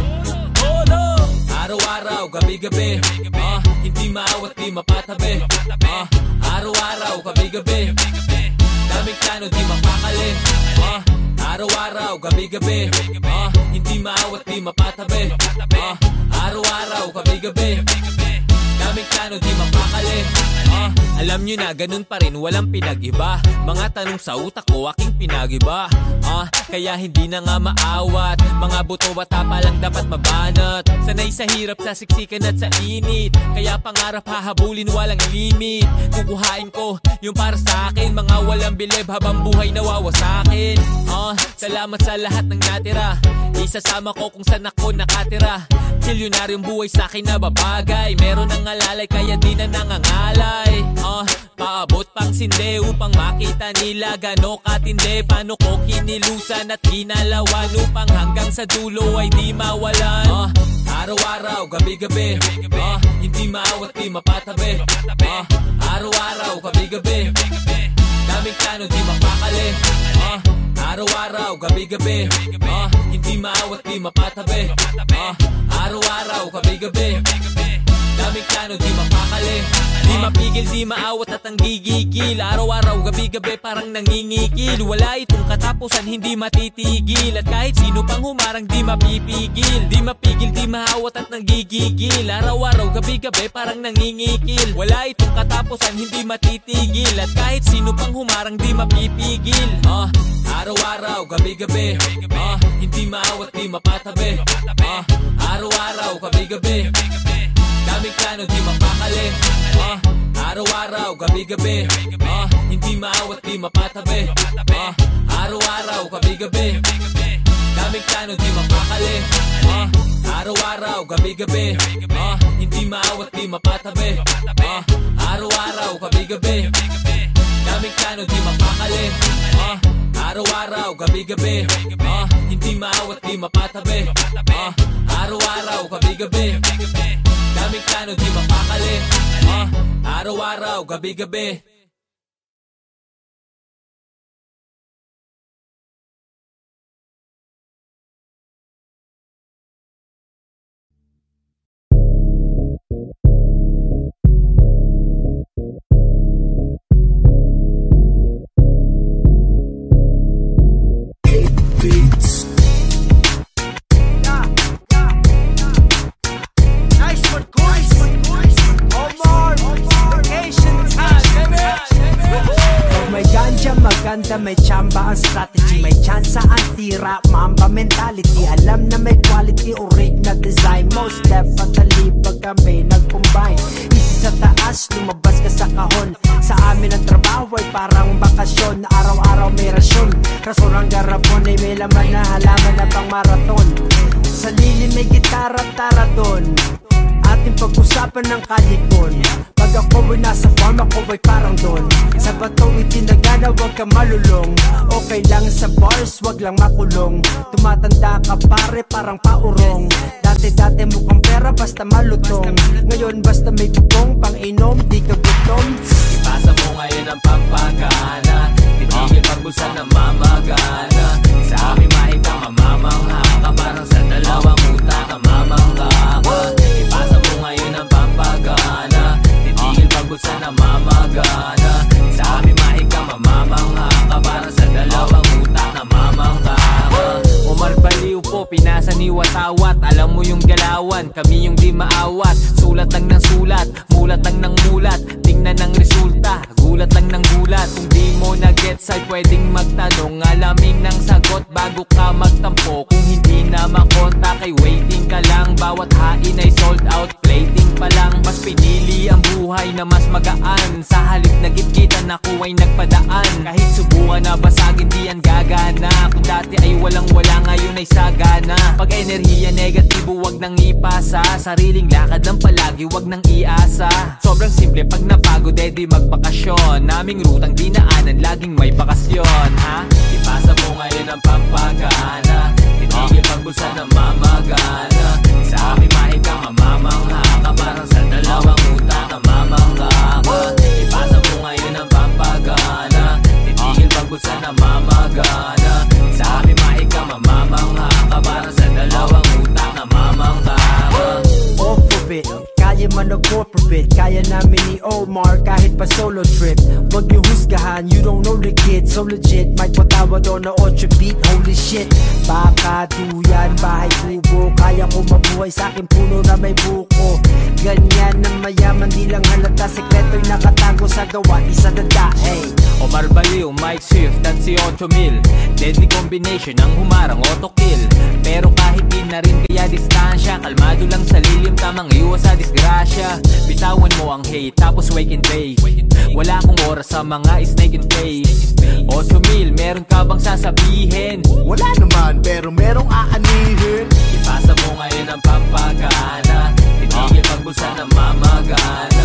todo. Araw-araw, gabi-gabi ah, Hindi maawat, di mapatabi ah, Araw-araw, gabi-gabi Daming plano, di mapakali ah, Araw-araw, gabi-gabi ah, Hindi maawat, di mapatabi ah, Araw-araw, gabi-gabi Plano, di mapakali. Ah, Alam nyo na, ganun pa rin, walang pinag-iba. Mga tanong sa utak ko, aking pinag-iba. Ah, Kaya hindi na nga maawat. Mga buto bata pa lang dapat mabanat. Sanay sa hirap, sa siksikan at sa init. Kaya pangarap hahabulin, walang limit. Kukuhain ko yung para sa akin. Mga walang bilib habang buhay nawawasakin. Ah, Salamat sa lahat ng natira. Isasama ko kung saan ako nakatira. Milyonaryong buhay sa akin na babagay. Meron ng alalay kaya di na nangangalay. Ah, paabot pang sinde Upang makita nila gano katindi Paano ko kinilusan at ginalawan Upang hanggang sa dulo ay di mawalan? Uh, Araw-araw, gabi-gabi. Uh, Hindi maawat, di mapatabi. Uh, Araw-araw, gabi-gabi. Daming plano, di mapakali. Uh, Araw-araw, gabi-gabi. Uh, Hindi maawat, di mapatabi. Uh, Araw-araw, gabi-gabi Daming plano, di mapakali. Di mapigil, di maawat at ang gigigil. Araw-araw, gabi-gabi parang nangingikil Wala itong katapusan, hindi matitigil. At kahit sino pang humarang, di mapipigil. Di mapigil, di maawat at nanggigigil. Araw-araw, gabi-gabi parang nangingikil Wala itong katapusan, hindi matitigil. At kahit sino pang humarang, di mapipigil. Uh, Araw-araw, gabi-gabi. Uh, Hindi maawat, di mapatabi. Uh, Araw-araw, gabi-gabi Daming plano di mapakali. Uh, Araw-araw, gabi-gabi. Uh, Hindi maawat, di mapatabi. Uh, Araw-araw, gabi-gabi. Daming plano di mapakali. Uh, Araw-araw, gabi-gabi. Uh, Hindi maawat, di mapatabi. Uh, Araw-araw, gabi-gabi. Daming plano di mapakali. Uh, Araw-araw, gabi-gabi. Uh, Hindi maawat, di mapatabi. Uh, Araw-araw, gabi-gabi. Daming plano di mapakali. Uh, Araw-araw, gabi-gabi maganda, may chamba ang strategy. May chance ang tira, mamba mentality. Alam na may quality, orig na design. Most definitely, pag kami nag-combine. Easy sa taas, lumabas ka sa kahon. Sa amin ang trabaho ay parang bakasyon. Araw-araw may rasyon. Rason ang garapon ay may laman na halaman na pang maraton Sa lilim may gitara tara doon Ating pag-usapan ng kalikon. Pag ako ay nasa farm, ako ay parang doon. Sa bato itinagana, huwag ka malulong. Okay lang sa bars, wag lang makulong. Tumatanda ka pare, parang paurong. Dati-dati mukhang pera, basta malutong. Ngayon basta may bubong, pang inom, di ka gutom. Ipasa mo ngayon ang pampagana. Titigil pagbusan ng mamagana mamagana Sa aming mahika mamamangha ka. Parang sa dalawang utak na mamangha. Ka Omar Baliw po, pinasa ni Watawat. Alam mo yung galawan, kami yung di maawat Sulat lang ng sulat, mulat lang ng mulat. Tingnan ang resulta, gulat lang ng gulat. Kung di mo na gets ay pwedeng magtanong. Alamin ng sagot bago ka magtampo. Kung hindi na makontak ay waiting ka lang Bawat hain ay sold out, plating pa lang Mas pinili ang buhay na mas magaan. Sa halip na gitgitan ako ay nagpadaan. Kahit subukan na basagin di yan gagana. Kung dati ay walang wala ngayon ay sagana. Pag enerhiya negatibo wag nang ipasa. Sariling lakad lang palagi wag nang iasa. Sobrang simple pag napagod eh di magbakasyon. Naming rutang dinaanan laging may bakasyon ha? Ipasa mo ngayon ang pampagana. Titigil pagbusan ng mamagana nag-corporate Kaya namin ni Omar kahit pa solo trip. Wag niyo husgahan, you don't know the kid. So legit, may patawa doon na 8 beat. Holy shit, baka duyan, bahay kubo. Kaya ko mabuhay sa akin puno na may buko. Ganyan na mayaman, di lang halata. Sekreto'y nakatago sa gawa, isa dada. Hey, Omar Baliw, Mike Swift at si 8 mil Deadly combination ang humarang auto kill Pero kahit di na rin kaya distansya Kalmado lang sa lilim, tamang iwas sa disgrasya. Bitawan mo ang hate, tapos wake and bake. Wala akong oras sa mga snake and face. 8 mil, meron ka bang sasabihin? Wala naman, pero merong aanihin. Ipasa mo ngayon ang pampagana. Titigil pagbusan ng mamagana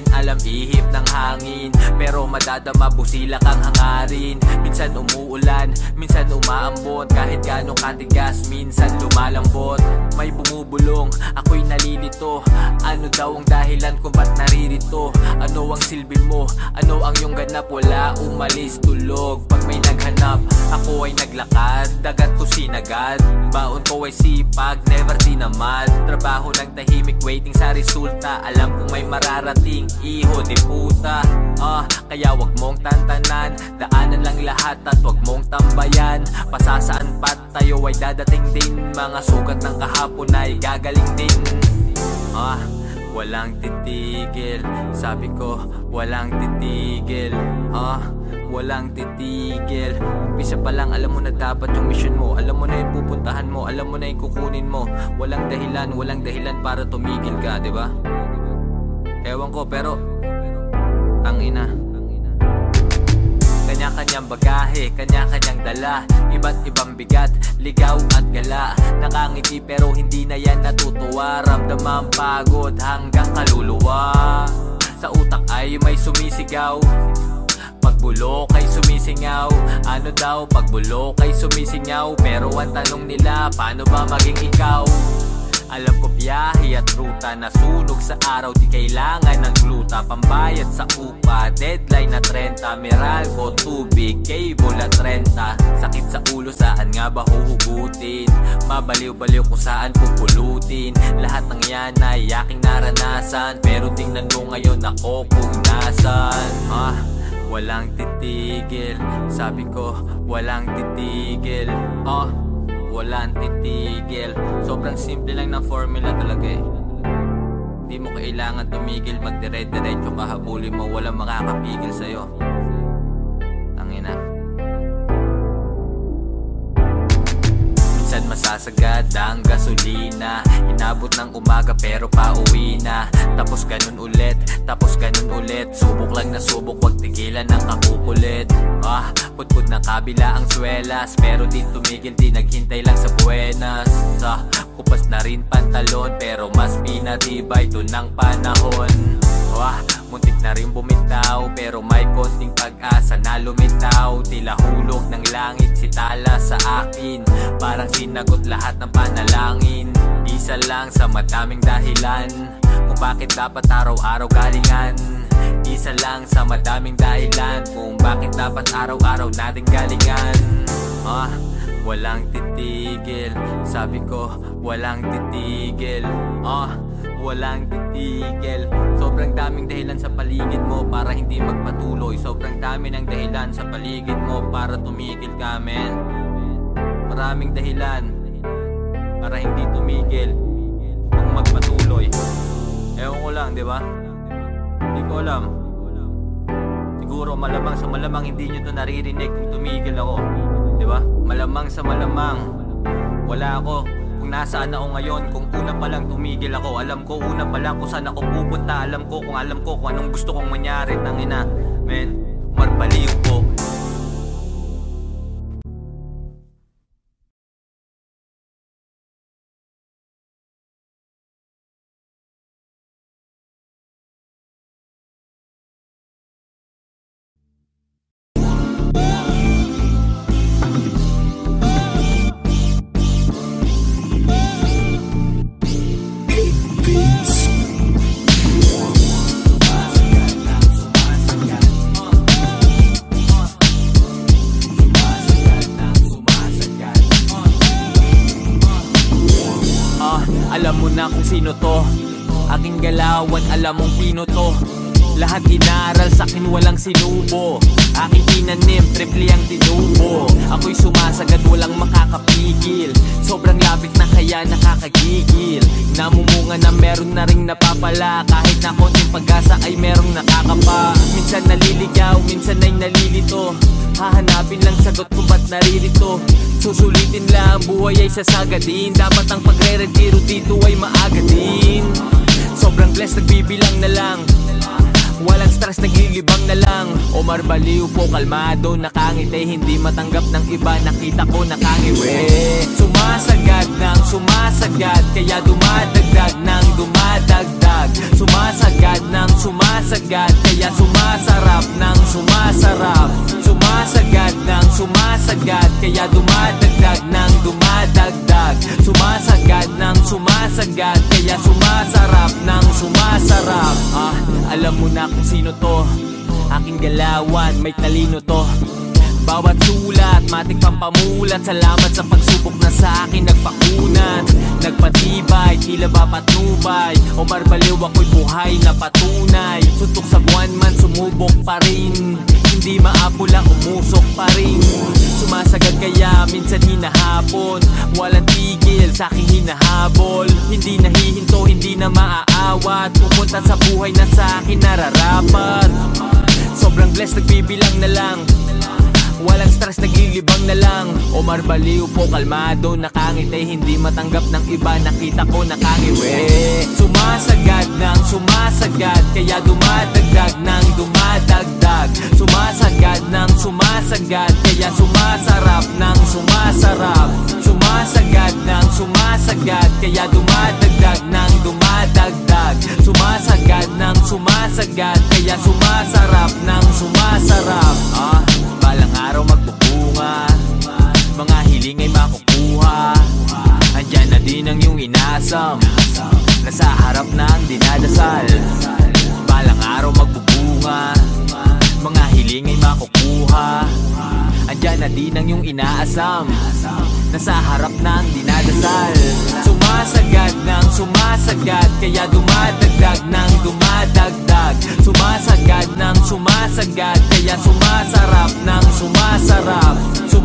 natin alam ihip ng hangin. Pero madadama busila kang hangarin. Minsan umuulan, minsan umaambon Kahit gano'ng katigas, minsan lumalambot. May bumubulong, ako'y nalilito Ano daw ang dahilan kung ba't naririto? Ano ang silbi mo, ano ang iyong ganap? Wala umalis, tulog. Pag may naghanap, ako ay naglakad. Dagat ko sinagad. Baon ko ay sipag, never dinamad Trabaho ng tahimik, waiting sa resulta. Alam kong may mararating, iho di puta Ah, kaya wag mong tantanan. Daanan lang lahat at wag mong tambayan. Pasasaan pat tayo ay dadating din. Mga sugat ng kahapon ay gagaling din. Ah, walang titigil. Sabi ko, walang titigil. Ah, walang titigil. Umpisa pa lang alam mo na dapat yung mission mo. Alam mo na yung pupuntahan mo. Alam mo na yung kukunin mo. Walang dahilan, walang dahilan para tumigil ka, di ba? Ewan ko pero Tangina Kanya-kanyang bagahe, kanya-kanyang dala. Iba't ibang bigat, ligaw at gala. Nakangiti pero hindi na yan natutuwa. Ramdamang pagod hanggang kaluluwa. Sa utak ay may sumisigaw. Pagbulok ay sumisingaw. Ano daw pagbulok ay sumisingaw? Pero ang tanong nila paano ba maging ikaw alam ko biyahe at ruta na sunog sa araw Di kailangan ng gluta. Pambayad sa upa Deadline na 30 Meralco, tubig, cable at 30 Sakit sa ulo saan nga ba huhugutin? Mabaliw-baliw kung saan pupulutin Lahat ng yan ay aking naranasan. Pero tingnan mo ngayon ako kung nasan Ah, walang titigil. Sabi ko, walang titigil. Ah, walang titigil. Sobrang simple lang ng formula talaga eh. Di mo kailangan tumigil Magdire-diretso ka. Habulin mo Walang makakapigil sa'yo. Tangina masasagad ang gasolina. Inabot ng umaga pero pauwi na. Tapos ganun ulit, tapos ganun ulit. Subok lang na subok, wag tigilan ng kakukulit. Ah, putput na kabila ang swelas. Pero di tumigil, di naghintay lang sa buenas. Ah, kupas na rin pantalon Pero mas pinatibay to ng panahon Wah, muntik na rin bumitaw Pero may konting pag-asa na lumitaw. Tila hulog ng langit si tala sa akin. Parang sinagot lahat ng panalangin. Isa lang sa madaming dahilan Kung bakit dapat araw-araw galingan. Isa lang sa madaming dahilan Kung bakit dapat araw-araw natin galingan. Ah, walang titigil. Sabi ko, walang titigil. Ah, walang titigil. Sobrang daming dahilan sa paligid mo para hindi magpatuloy. Sobrang dami ng dahilan sa paligid mo para tumigil ka, men. Maraming dahilan para hindi tumigil kung magpatuloy. Ewan ko lang, di ba? Hindi ko alam. Siguro malamang sa malamang hindi nyo to naririnig kung tumigil ako Di ba? Malamang sa malamang. Wala ako. Kung nasaan ako ngayon Kung una pa lang tumigil ako Alam ko una pa lang kung saan ako pupunta Alam ko kung alam ko kung anong gusto kong mangyari. Tangina, men, marbaliw po sinubo Aking tinanim, triple ang tinubo Ako'y sumasagad walang makakapigil. Sobrang labit na kaya nakakagigil. Namumunga na meron na ring napapala. Kahit na konting pag-asa ay merong nakakapa. Minsan naliligaw, minsan ay nalilito. Hahanapin lang sagot kung ba't naririto. Susulitin lang, buhay ay sasagadin. Dapat ang pagre-retiro dito ay maaga din. Sobrang blessed, nagbibilang na lang Walang stress, naglilibang na lang. Omar Baliw po, kalmado, nakangiti Hindi matanggap ng iba, nakita ko nakangiwi Sumasagad ng sumasagad. Kaya dumadagdag ng dumadagdag. Sumasagad ng sumasagad. Kaya sumasarap ng sumasarap. Sumasagad ng sumasagad. Kaya dumadagdag ng dumadagdag Sumasagad ng sumasagad Kaya sumasarap ng sumasarap. Ah, alam mo na kung sino to. Aking galawan, may talino to. Bawat sulat, matik pampamulat. Salamat sa pagsubok na sa akin nagpakunat. Nagpatibay, tila ba patnubay Omar Baliw ako'y buhay na patunay. Suntok sa buwan man, sumubok pa rin Hindi maapula, umusok pa rin. Sumasagad kaya minsan hinahapon Walang tigil sa aking hinahabol. Hindi nahihinto, hindi na maaawat. Pupunta sa buhay na sa akin nararapat. Sobrang blessed, nagbibilang na lang Walang stress, naglilibang na lang. Omar Baliw po, kalmado, nakangiti Hindi matanggap ng iba, nakita ko nakangiwi Sumasagad ng sumasagad. Kaya dumadagdag ng dumadagdag. Sumasagad ng sumasagad. Kaya sumasarap ng sumasarap. Sumasagad ng sumasagad. Kaya dumadagdag ng dumadagdag. Sumasagad ng sumasagad. Kaya sumasarap ng sumasarap. Ah balang araw magbubunga Mga hiling ay makukuha. Andyan na din ang iyong inasam. Nasa harap na ang dinadasal. Balang araw magbubunga Mga hiling ay makukuha Andyan na din ang iyong inaasam. Nasa harap ang dinadasal. Sumasagad ng sumasagad Kaya dumadagdag ng dumadagdag. Sumasagad ng sumasagad Kaya sumasarap ng sumasarap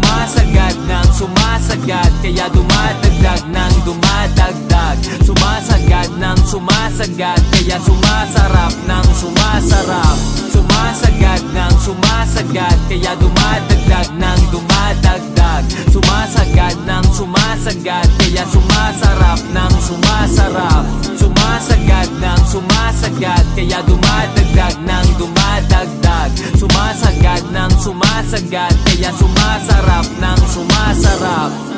Sumasagad ng sumasagad Kaya dumadagdag ng dumadagdag. Sumasagad ng sumasagad Kaya sumasarap ng sumasarap. Sumasagad ng sumasagad Kaya dumadagdag ng dumadagdag. Sumasagad ng sumasagad Kaya sumasarap ng sumasarap Sumasagad ng sumasagad Kaya dumadagdag ng dumadagdag. Sumasagad ng sumasagad Kaya sumasarap ng sumasarap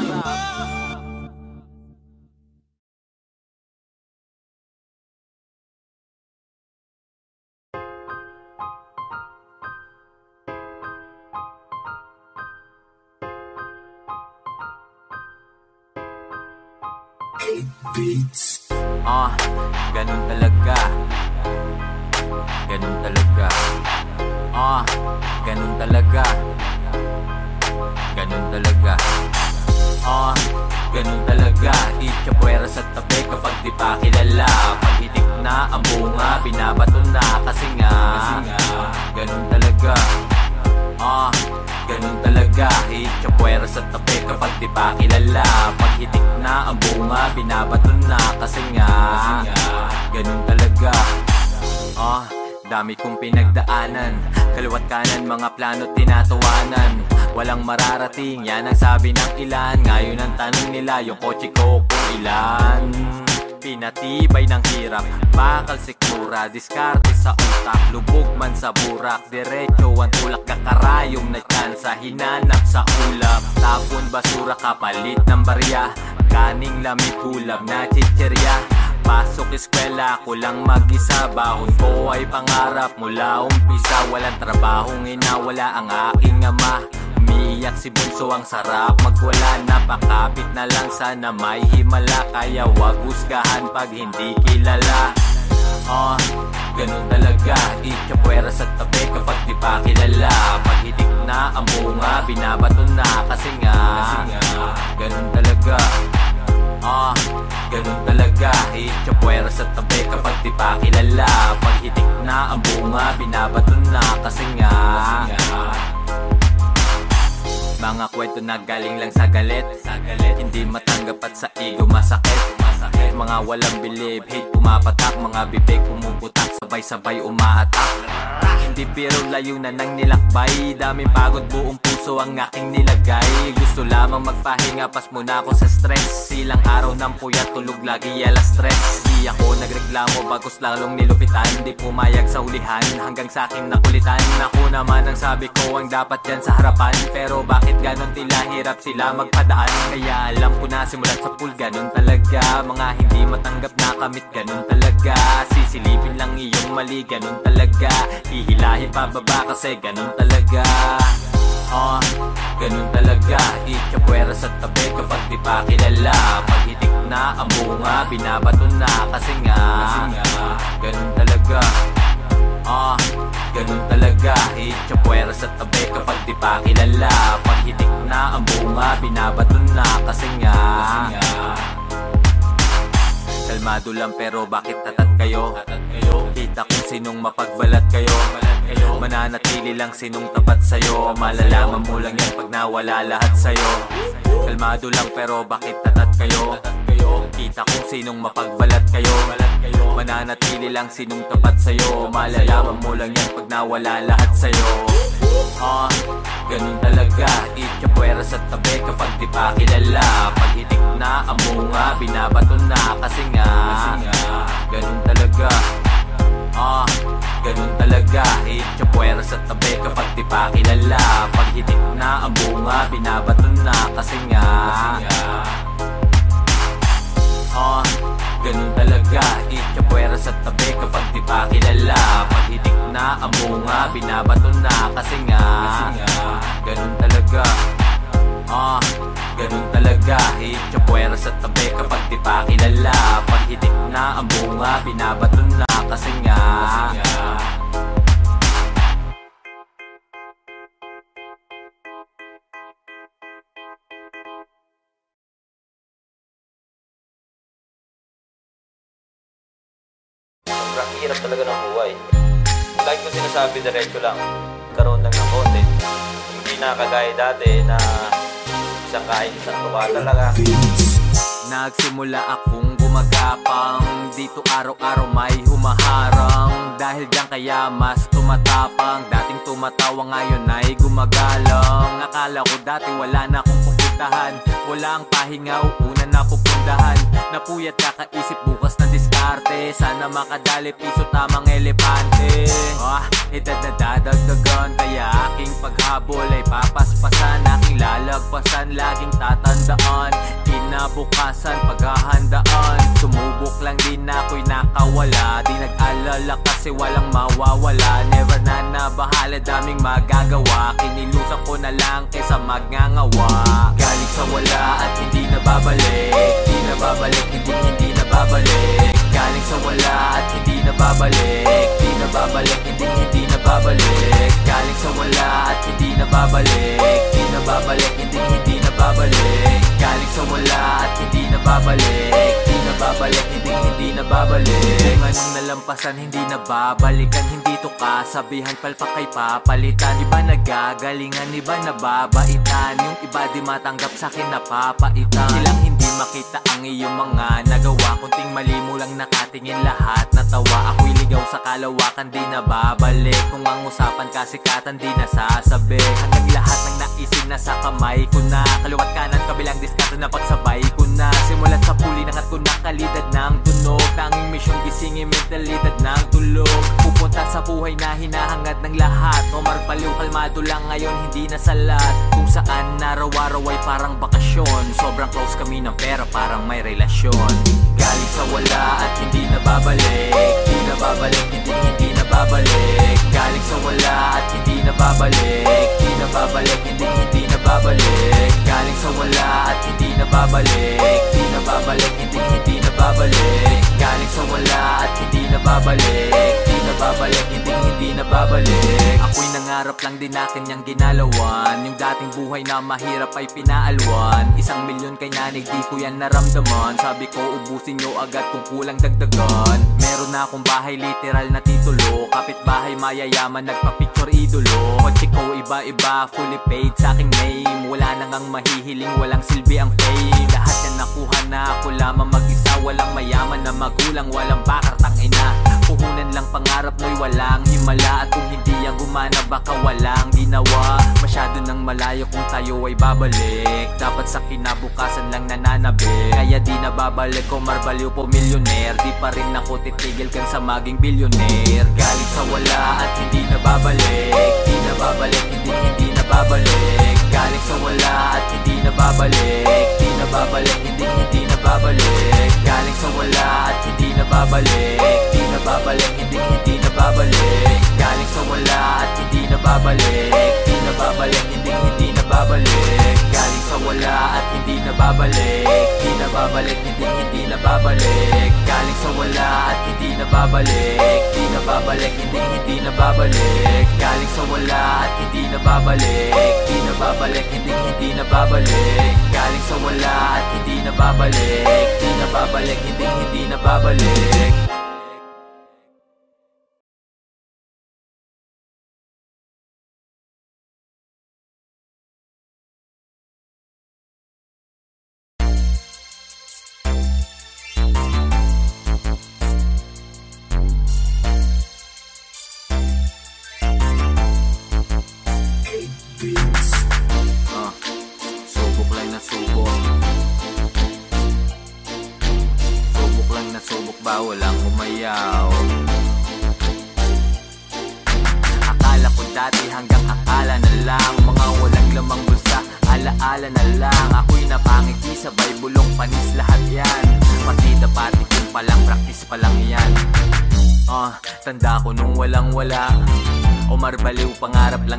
kanan, mga plano tinatawanan. Walang mararating, yan ang sabi ng ilan. Ngayon ang tanong nila, yung kotse ko kung ilan. Pinatibay ng hirap, bakal sikmura Diskarte sa utak, lubog man sa burak Diretso ang tulak, kakarayom na tsansa Hinanap sa ulap, tapon basura kapalit ng barya. Kaning lamig kulab na chicherya Pasok eskwela, ako lang mag-isa. Bahon ko ay pangarap. Mula umpisa Walang trabahong inawala ang aking ama. Umiiyak si Bunso ang sarap magwala. Napakapit na lang sana may himala. Kaya wag husgahan pag hindi kilala. Ah, ganun talaga. Ikapwera sa tabi kapag di pa kilala. Pag hitik na ang bunga Binabato na kasi nga. Ganun talaga Ah, Ganun talaga, itchapwera sa tabi kapag di pa kilala. Pag hitik na ang bunga, binabato na kasi nga, mga kwento na galing lang sa galit. Sa galit Hindi matanggap at sa ego masakit. Masakit Mga walang bilib Hate pumapatak. Mga bibig pumuputak Sabay-sabay umaatak Hindi pero layo na nang nilakbay. Daming pagod buong puso ang aking nilagay. Gusto lamang magpahinga Pas muna ako sa stress. Silang araw ng puyat Tulog lagi yala stress Di ako nagreklamo Bagos lalong nilupitan. Di pumayag sa hulihan Hanggang sa akin nakulitan. Ako naman ang sabi ko Ang dapat yan sa harapan. Pero bakit ganon tila hirap sila magpadaan? Kaya alam ko na simulat sa pool Ganon talaga. Mga hindi matanggap na kamit Ganon talaga. Sisilipin lang iyong mali Ganon talaga. Hihilahin pababa kasi ganon talaga. Ah, ganun talaga. Ikapwera sa tabi kapag di pa kilala. Paghitik na ang bunga Binabato na kasi nga, kasi nga Ganun talaga. Ah, ganun talaga. Ikapwera sa tabi kapag di pa kilala. Paghitik na ang bunga Binabato na kasi nga, kasi nga Kalmado lang pero bakit tatat kayo? Kita kung sinong mapagbalat kayo Mananatili lang sinong tapat sa'yo Malalaman mo lang yan pag nawala lahat sa'yo Kalmado lang pero bakit tatat kayo? Kita kung sinong mapagbalat kayo Mananatili lang sinong tapat sa'yo. Malalaman mo lang yan pag nawala lahat sa'yo. Ah, ganun talaga. Ikapwera sa tabi kapag di pa kilala. Pag hitik na ang bunga Binabato na kasi nga, Ganun talaga. Ah, ganun talaga. Ikapwera sa tabi kapag di pa kilala. Pag hitik na ang bunga Binabato na kasi nga, kasi nga Ah, ganun talaga Ikapwera sa tabi kapag di pa kilala. Pag hitik na ang bunga Binabato na kasi nga, Ganun talaga. Ah, ganun talaga Ikapwera sa tabi kapag di pa kilala. Pag hitik na ang bunga Binabato na kasi nga, kasi nga sinasabi, diretso lang. Karoon lang ng content. Hindi na kagaya dati na isang kain, isang tuka talaga. Nagsimula akong gumagapang Dito araw-araw may humaharang Dahil diyan kaya mas tumatapang Dating tumatawa ngayon ay gumagalang Akala ko dati wala na akong pupuntahan Wala ang pahinga, una na pupundahan Napuyat kakaisip bukas ng diskarte. Sana makadali piso tamang elepante. Ah, itadadadagdagan Kaya aking paghabol ay papaspasan. Aking lalagpasan, laging tatandaan. Kinabukasan, paghahandaan. Sumubok lang din ako'y nakawala. Di nag-alala kasi walang mawawala. Never na nabahala, daming magagawa. Kinilusan ko na lang kaysa magngangawa. Galing sa wala at hindi na babalik Di na babalik, hindi hindi na babalik Galing sa wala at hindi na babalik Di na babalik, hindi hindi na babalik Galing sa wala at hindi na babalik Di na babalik, hindi hindi na babalik Galing sa wala at hindi na babalik Di na babalik, hindi hindi na babalik Kung anong nalampasan hindi na babalikan Hindi to kasabihan palpak kay papalitan. Iba nagagalingan, iba nababaitan. Yung iba di matanggap sa akin napapaitan. Silang hindi makita ang iyong mga nagawa. Kunting mali mo lang nakatingin lahat Natawa. Ako'y ligaw sa kalawakan Di na babalik Kung ang usapan kasikatan di nasasabi. Hanggang lahat ng naisip na sa kamay ko na. Kaliwat kanan kabilang diskarte na pagsabay ko na. Simulat sa puli nangat ko na kalidad ng tunog. Tanging misyon gisingin mentalidad ng tulog. Pupunta sa buhay na hinahangad ng lahat. Omar Baliw kalmado lang ngayon hindi na salat. Kung saan araw-araw ay parang bakasyon. Sobrang close kami ng pera parang may relasyon. Galing sa wala at hindi na babalik Di na babalik, hindi hindi na babalik Galing sa wala at hindi na babalik Di na babalik, hindi hindi na babalik Galing sa wala at hindi na babalik Di na babalik, hindi hindi na babalik Galing sa wala at hindi na babalik Di na babalik, hindi hindi na babalik Ako'y nangarap lang din na kanyang ginalawan. Yung dating buhay na mahirap ay pinaalwan. Isang milyon kay nanig di ko yan naramdaman. Sabi ko ubusin nyo agad kung kulang dagdagan akong bahay literal na titulo. Kapit bahay mayayaman nagpa-picture idolo. Kotse ko iba-iba fully paid sa aking name. Wala nang ang mahihiling walang silbi ang fame. Lahat yan nakuha na ako lamang mag-isa. Walang mayaman na magulang walang bakar tang ina Puhunan lang pangarap mo'y walang himala. At kung hindi yan gumana baka walang ginawa. Masyado nang malayo kung tayo ay babalik. Dapat sa kinabukasan lang nananabik Kaya di na babalik ko marbaliw po milyoner. Di pa rin ako titigil kan sa maging bilyoner Galing sa wala at hindi na babalik Di na babalik, hindi hindi na babalik Galing sa wala at hindi na babalik Di na babalik, hindi hindi na babalik Galing sa wala at hindi na babalik babalik, hindi hindi na babalik Galing sa wala at hindi na babalik Di na babalik, hindi hindi na babalik Galing sa wala at hindi na babalik Di na babalik, hindi hindi na babalik Galing sa wala at hindi na babalik Di na babalik, hindi hindi na babalik Galing sa wala at hindi na babalik Di na babalik, hindi hindi na babalik Galing sa wala at hindi na babalik Di na babalik, hindi hindi na babalik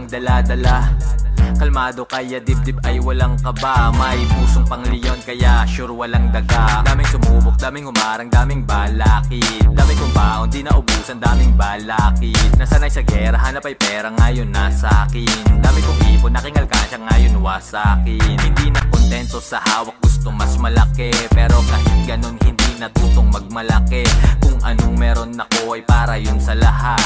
dala-dala Kalmado kaya dibdib ay walang kaba. May pusong pangliyon kaya sure walang daga. Daming sumubok, daming humarang, daming balakid. Daming kumbaon, di naubusan, daming balakid. Nasanay sa gera, hanap ay pera ngayon nasa akin. Dami kong ipon, naking alkansya ngayon wasakin. Hindi na kontento sa hawak, gusto mas malaki. Pero kahit ganun hindi natutong magmalaki. Kung anong meron ako ay para yun sa lahat.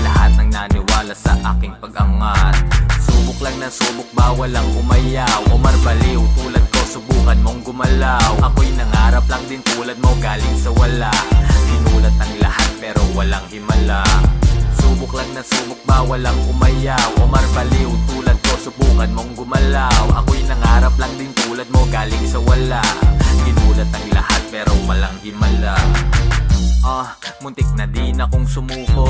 Lahat ng naniwala sa aking pag-angat. Subok lang na subok ba walang umayaw. O marbaliw tulad ko subukan mong gumalaw. Ako'y nangarap lang din tulad mo galing sa wala. Sinulat ang lahat pero walang himala. Subok lang na subok ba walang umayaw. O marbaliw tulad subukan mong gumalaw. Ako'y nangarap lang din tulad mo galing sa wala. Sinulat ang lahat pero walang himala Ah, muntik na din akong sumuko.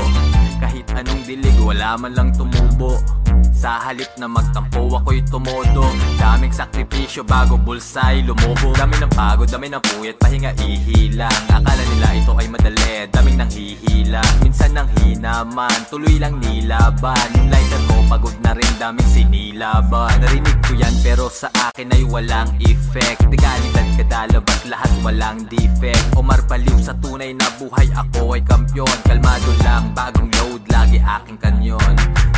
Kahit anong dilig, wala man lang tumubo. Sa halip na magtampo, ako'y tumodo. Daming sakripisyo bago bulsay lumubo Dami ng pagod, dami ng puyat, pahinga ihilang Akala nila ito ay madali, daming nang hihila Minsan nang hinaman, tuloy lang nilaban. Yung lighter ko, pagod na rin, daming sinilaban. Narinig ko yan, pero sa akin ay walang effect. Di kalidad kadalabas, lahat walang defect. Omar Paliw sa tunay na buhay ako ay kampyon Kalmado lang, bagong load, lagi aking kanyon.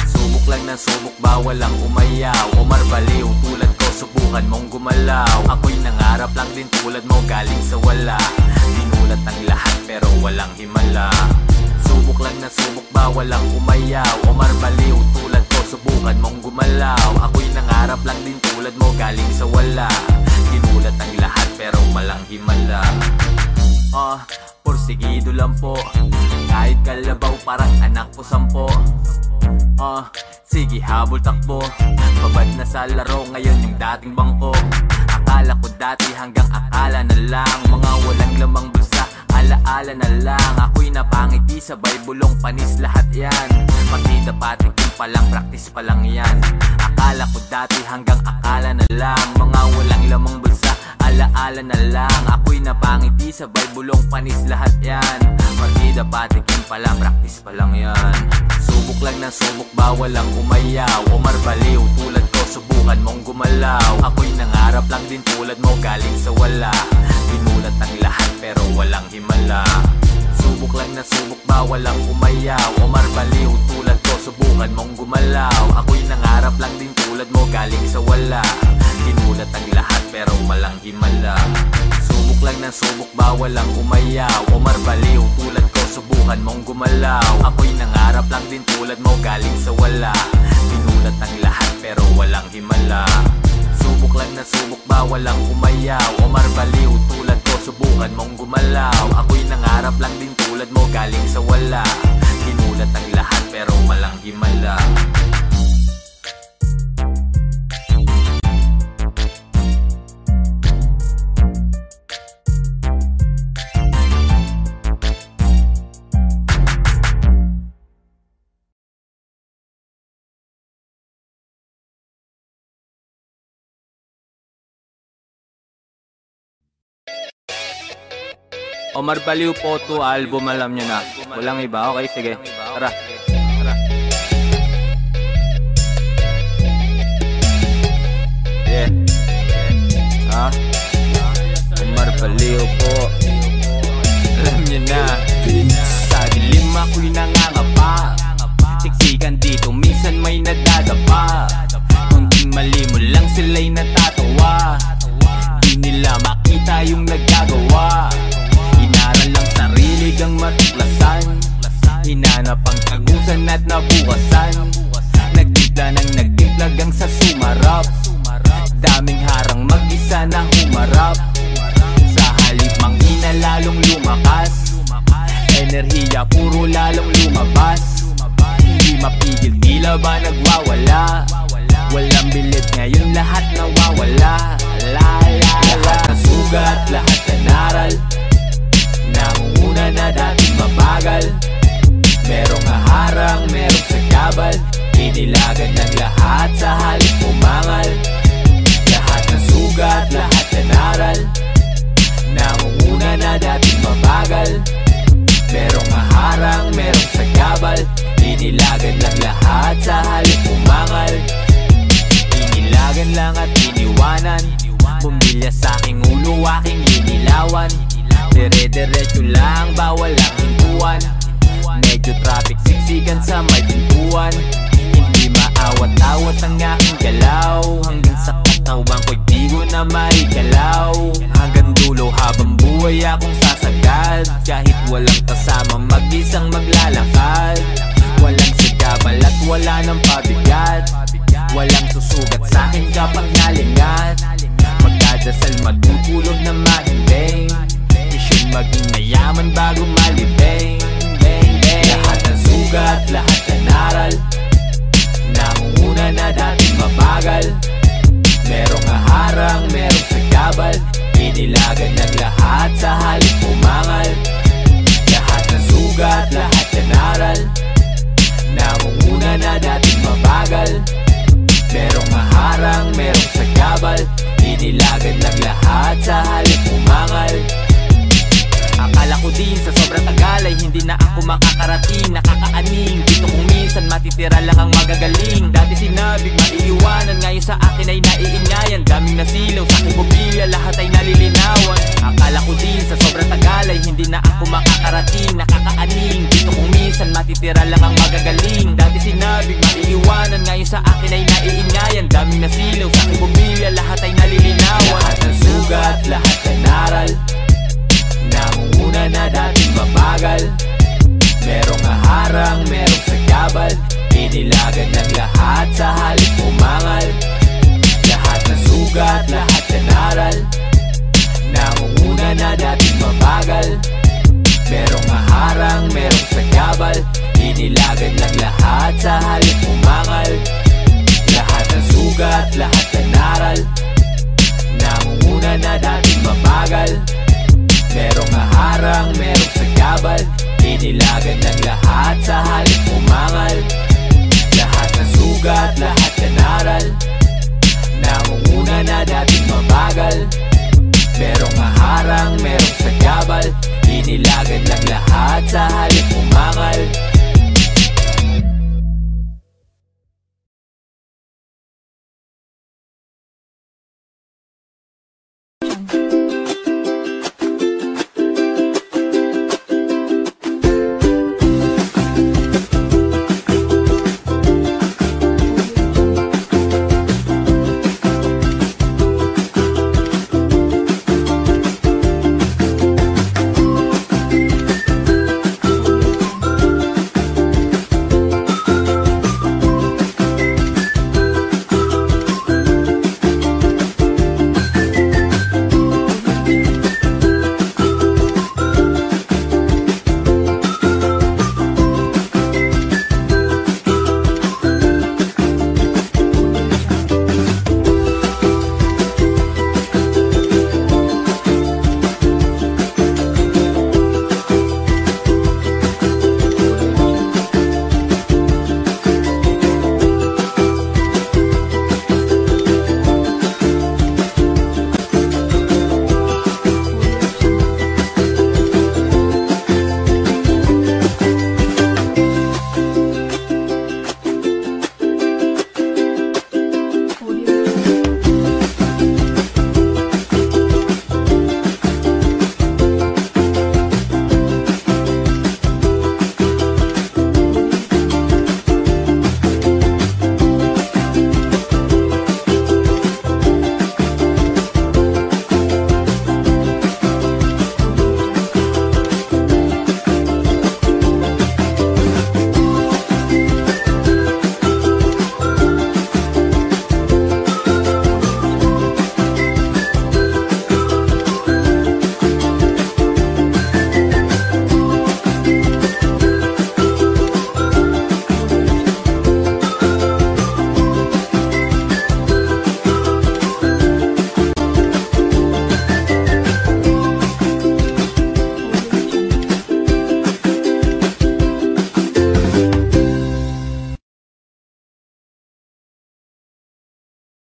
Subok lang na subok ba walang umayaw. Omar Baliw, tulad ko subukan mong gumalaw. Ako'y nangarap lang din tulad mo galing sa wala. Dinulat ang lahat pero walang himala. Subok lang na subok ba walang umayaw. Omar Baliw, tulad ko subukan mong gumalaw. Ako'y nangarap lang din tulad mo galing sa wala. Dinulat ang lahat pero walang himala Ah, porsigido lang po. Kahit kalabaw parang anak ko sampo. Ah, sige habol takbo. Babad na sa laro ngayon yung dating bangko. Akala ko dati hanggang akala na lang. Mga walang lamang bulsa Alaala na lang. Ako'y napangiti sabay bulong panis lahat yan. Partida pati kung palang practice pa lang yan. Akala ko dati hanggang akala na lang. Mga walang lamang bulsa Alaala na lang Ako'y napangiti sabay bulong panis lahat yan. Partida pati kung palang practice pa lang yan. Subok lang na subok ba walang umayaw. O marbaliw tulad ko subukan mong gumalaw. Ako'y nangarap lang din tulad mo galing sa wala. Binulat ang lahat pero walang himala. Subok lang na subok ba walang umayaw. O marbaliw tulad ko subukan mong gumalaw. Ako'y nangarap lang din tulad mo galing sa wala. Ginulat ang lahat pero walang himala Subok lang ng subok ba walang umayaw O marbaliw tulad ko subukan mong gumalaw. Ako'y nangarap lang din tulad mo galing sa wala. Ginulat ang lahat pero walang himala. Subok lang na subok ba walang umayaw O marbaliw tulad ko subukan mong gumalaw. Ako'y nangarap lang din tulad mo galing sa wala. Ginulat ang lahat pero walang himala Omar Baliw po to album alam nyo na. Walang iba, okay sige. Tara. Yeah. Ha? Omar Baliw po. Alam nyo na. Sa dilim ako'y nangangapa. Siksikan dito minsan may nadadapa. Kunting mali mo lang sila'y natatawa. Di nila makita yung nagagawa Inaral lang sarili kang matuklasan. Hinanap ang tagusan at nabukasan Nagtimpla ng nagtimpla gang sa sumarap. Daming harang mag-isa na humarap. Sa halip manghina lalong lumakas. Enerhiya puro lalong lumabas. Hindi mapigil tila ba nagwawala? Walang bilit ngayon lahat nawawala. La la la Lahat na sugat, lahat na naral Nangunguna na dating mabagal. Merong haharang, merong sagabal Inilagan ng lahat sa halip umangal Lahat ng sugat, lahat na naral Nangunguna na dating mabagal. Merong haharang, merong sagabal Inilagan lang lahat sa halip umangal Inilagan lang at iniwanan Bumbilya sa aking ulo, aking inilawan Dire-diretso lang, bawal ang hintuan Medyo traffic siksikan sa may pintuan Hindi maawat-awat ang aking galaw. Hanggang sa katawan ko'y di ko na maigalaw. Hanggang dulo habang buhay akong sasagad. Kahit walang kasama mag-isang maglalakad. Walang sigabal at wala ng pabigat. Walang susugat sa'kin kapag nalingat. Magdadasal matutulog na mahimbing maging mayaman bago malibing Bang, bang. Lahat ng sugat, lahat ng aral Nangunguna na dating mabagal. Merong haharang, merong sagabal Inilagan ng lahat sa halip umangal Lahat ng sugat, lahat ng aral Nangunguna na dating mabagal. Merong haharang, merong sagabal Inilagan ng lahat sa halip umangal Akala ko din sa sobrang tagal ay hindi na ako makakarating. Nakakaaning dito kung minsan matitira lang ang magagaling. Dati sinabing maiiwanan ngayon sa akin ay naiingayan. Daming nasilaw sa aking mobilya lahat ay nalilinawan. Akala ko din sa sobrang tagal ay hindi na ako makakarating. Nakakaaning dito kung minsan matitira lang ang magagaling. Dati sinabing maiiwanan ngayon sa akin ay naiingayan. Daming nasilaw sa aking mobilya lahat ay nalilinawan. Lahat ng sugat, lahat ng aral Nangunguna na dating mabagal. Merong haharang, merong sagabal Inilagan ng lahat sa halip umangal. Lahat ng sugat, lahat ng aral. Nangunguna na dating mabagal. Merong haharang, merong sagabal Inilagan ng lahat sa halip umangal. Lahat ng sugat, lahat ng aral. Nangunguna na dating mabagal Merong haharang, merong sagabal Inilagan ng lahat sa halip umangal. Lahat ng sugat, lahat ng aral Nangunguna na dating mabagal. Merong haharang, merong sagabal Inilagan ng lahat sa halip umangal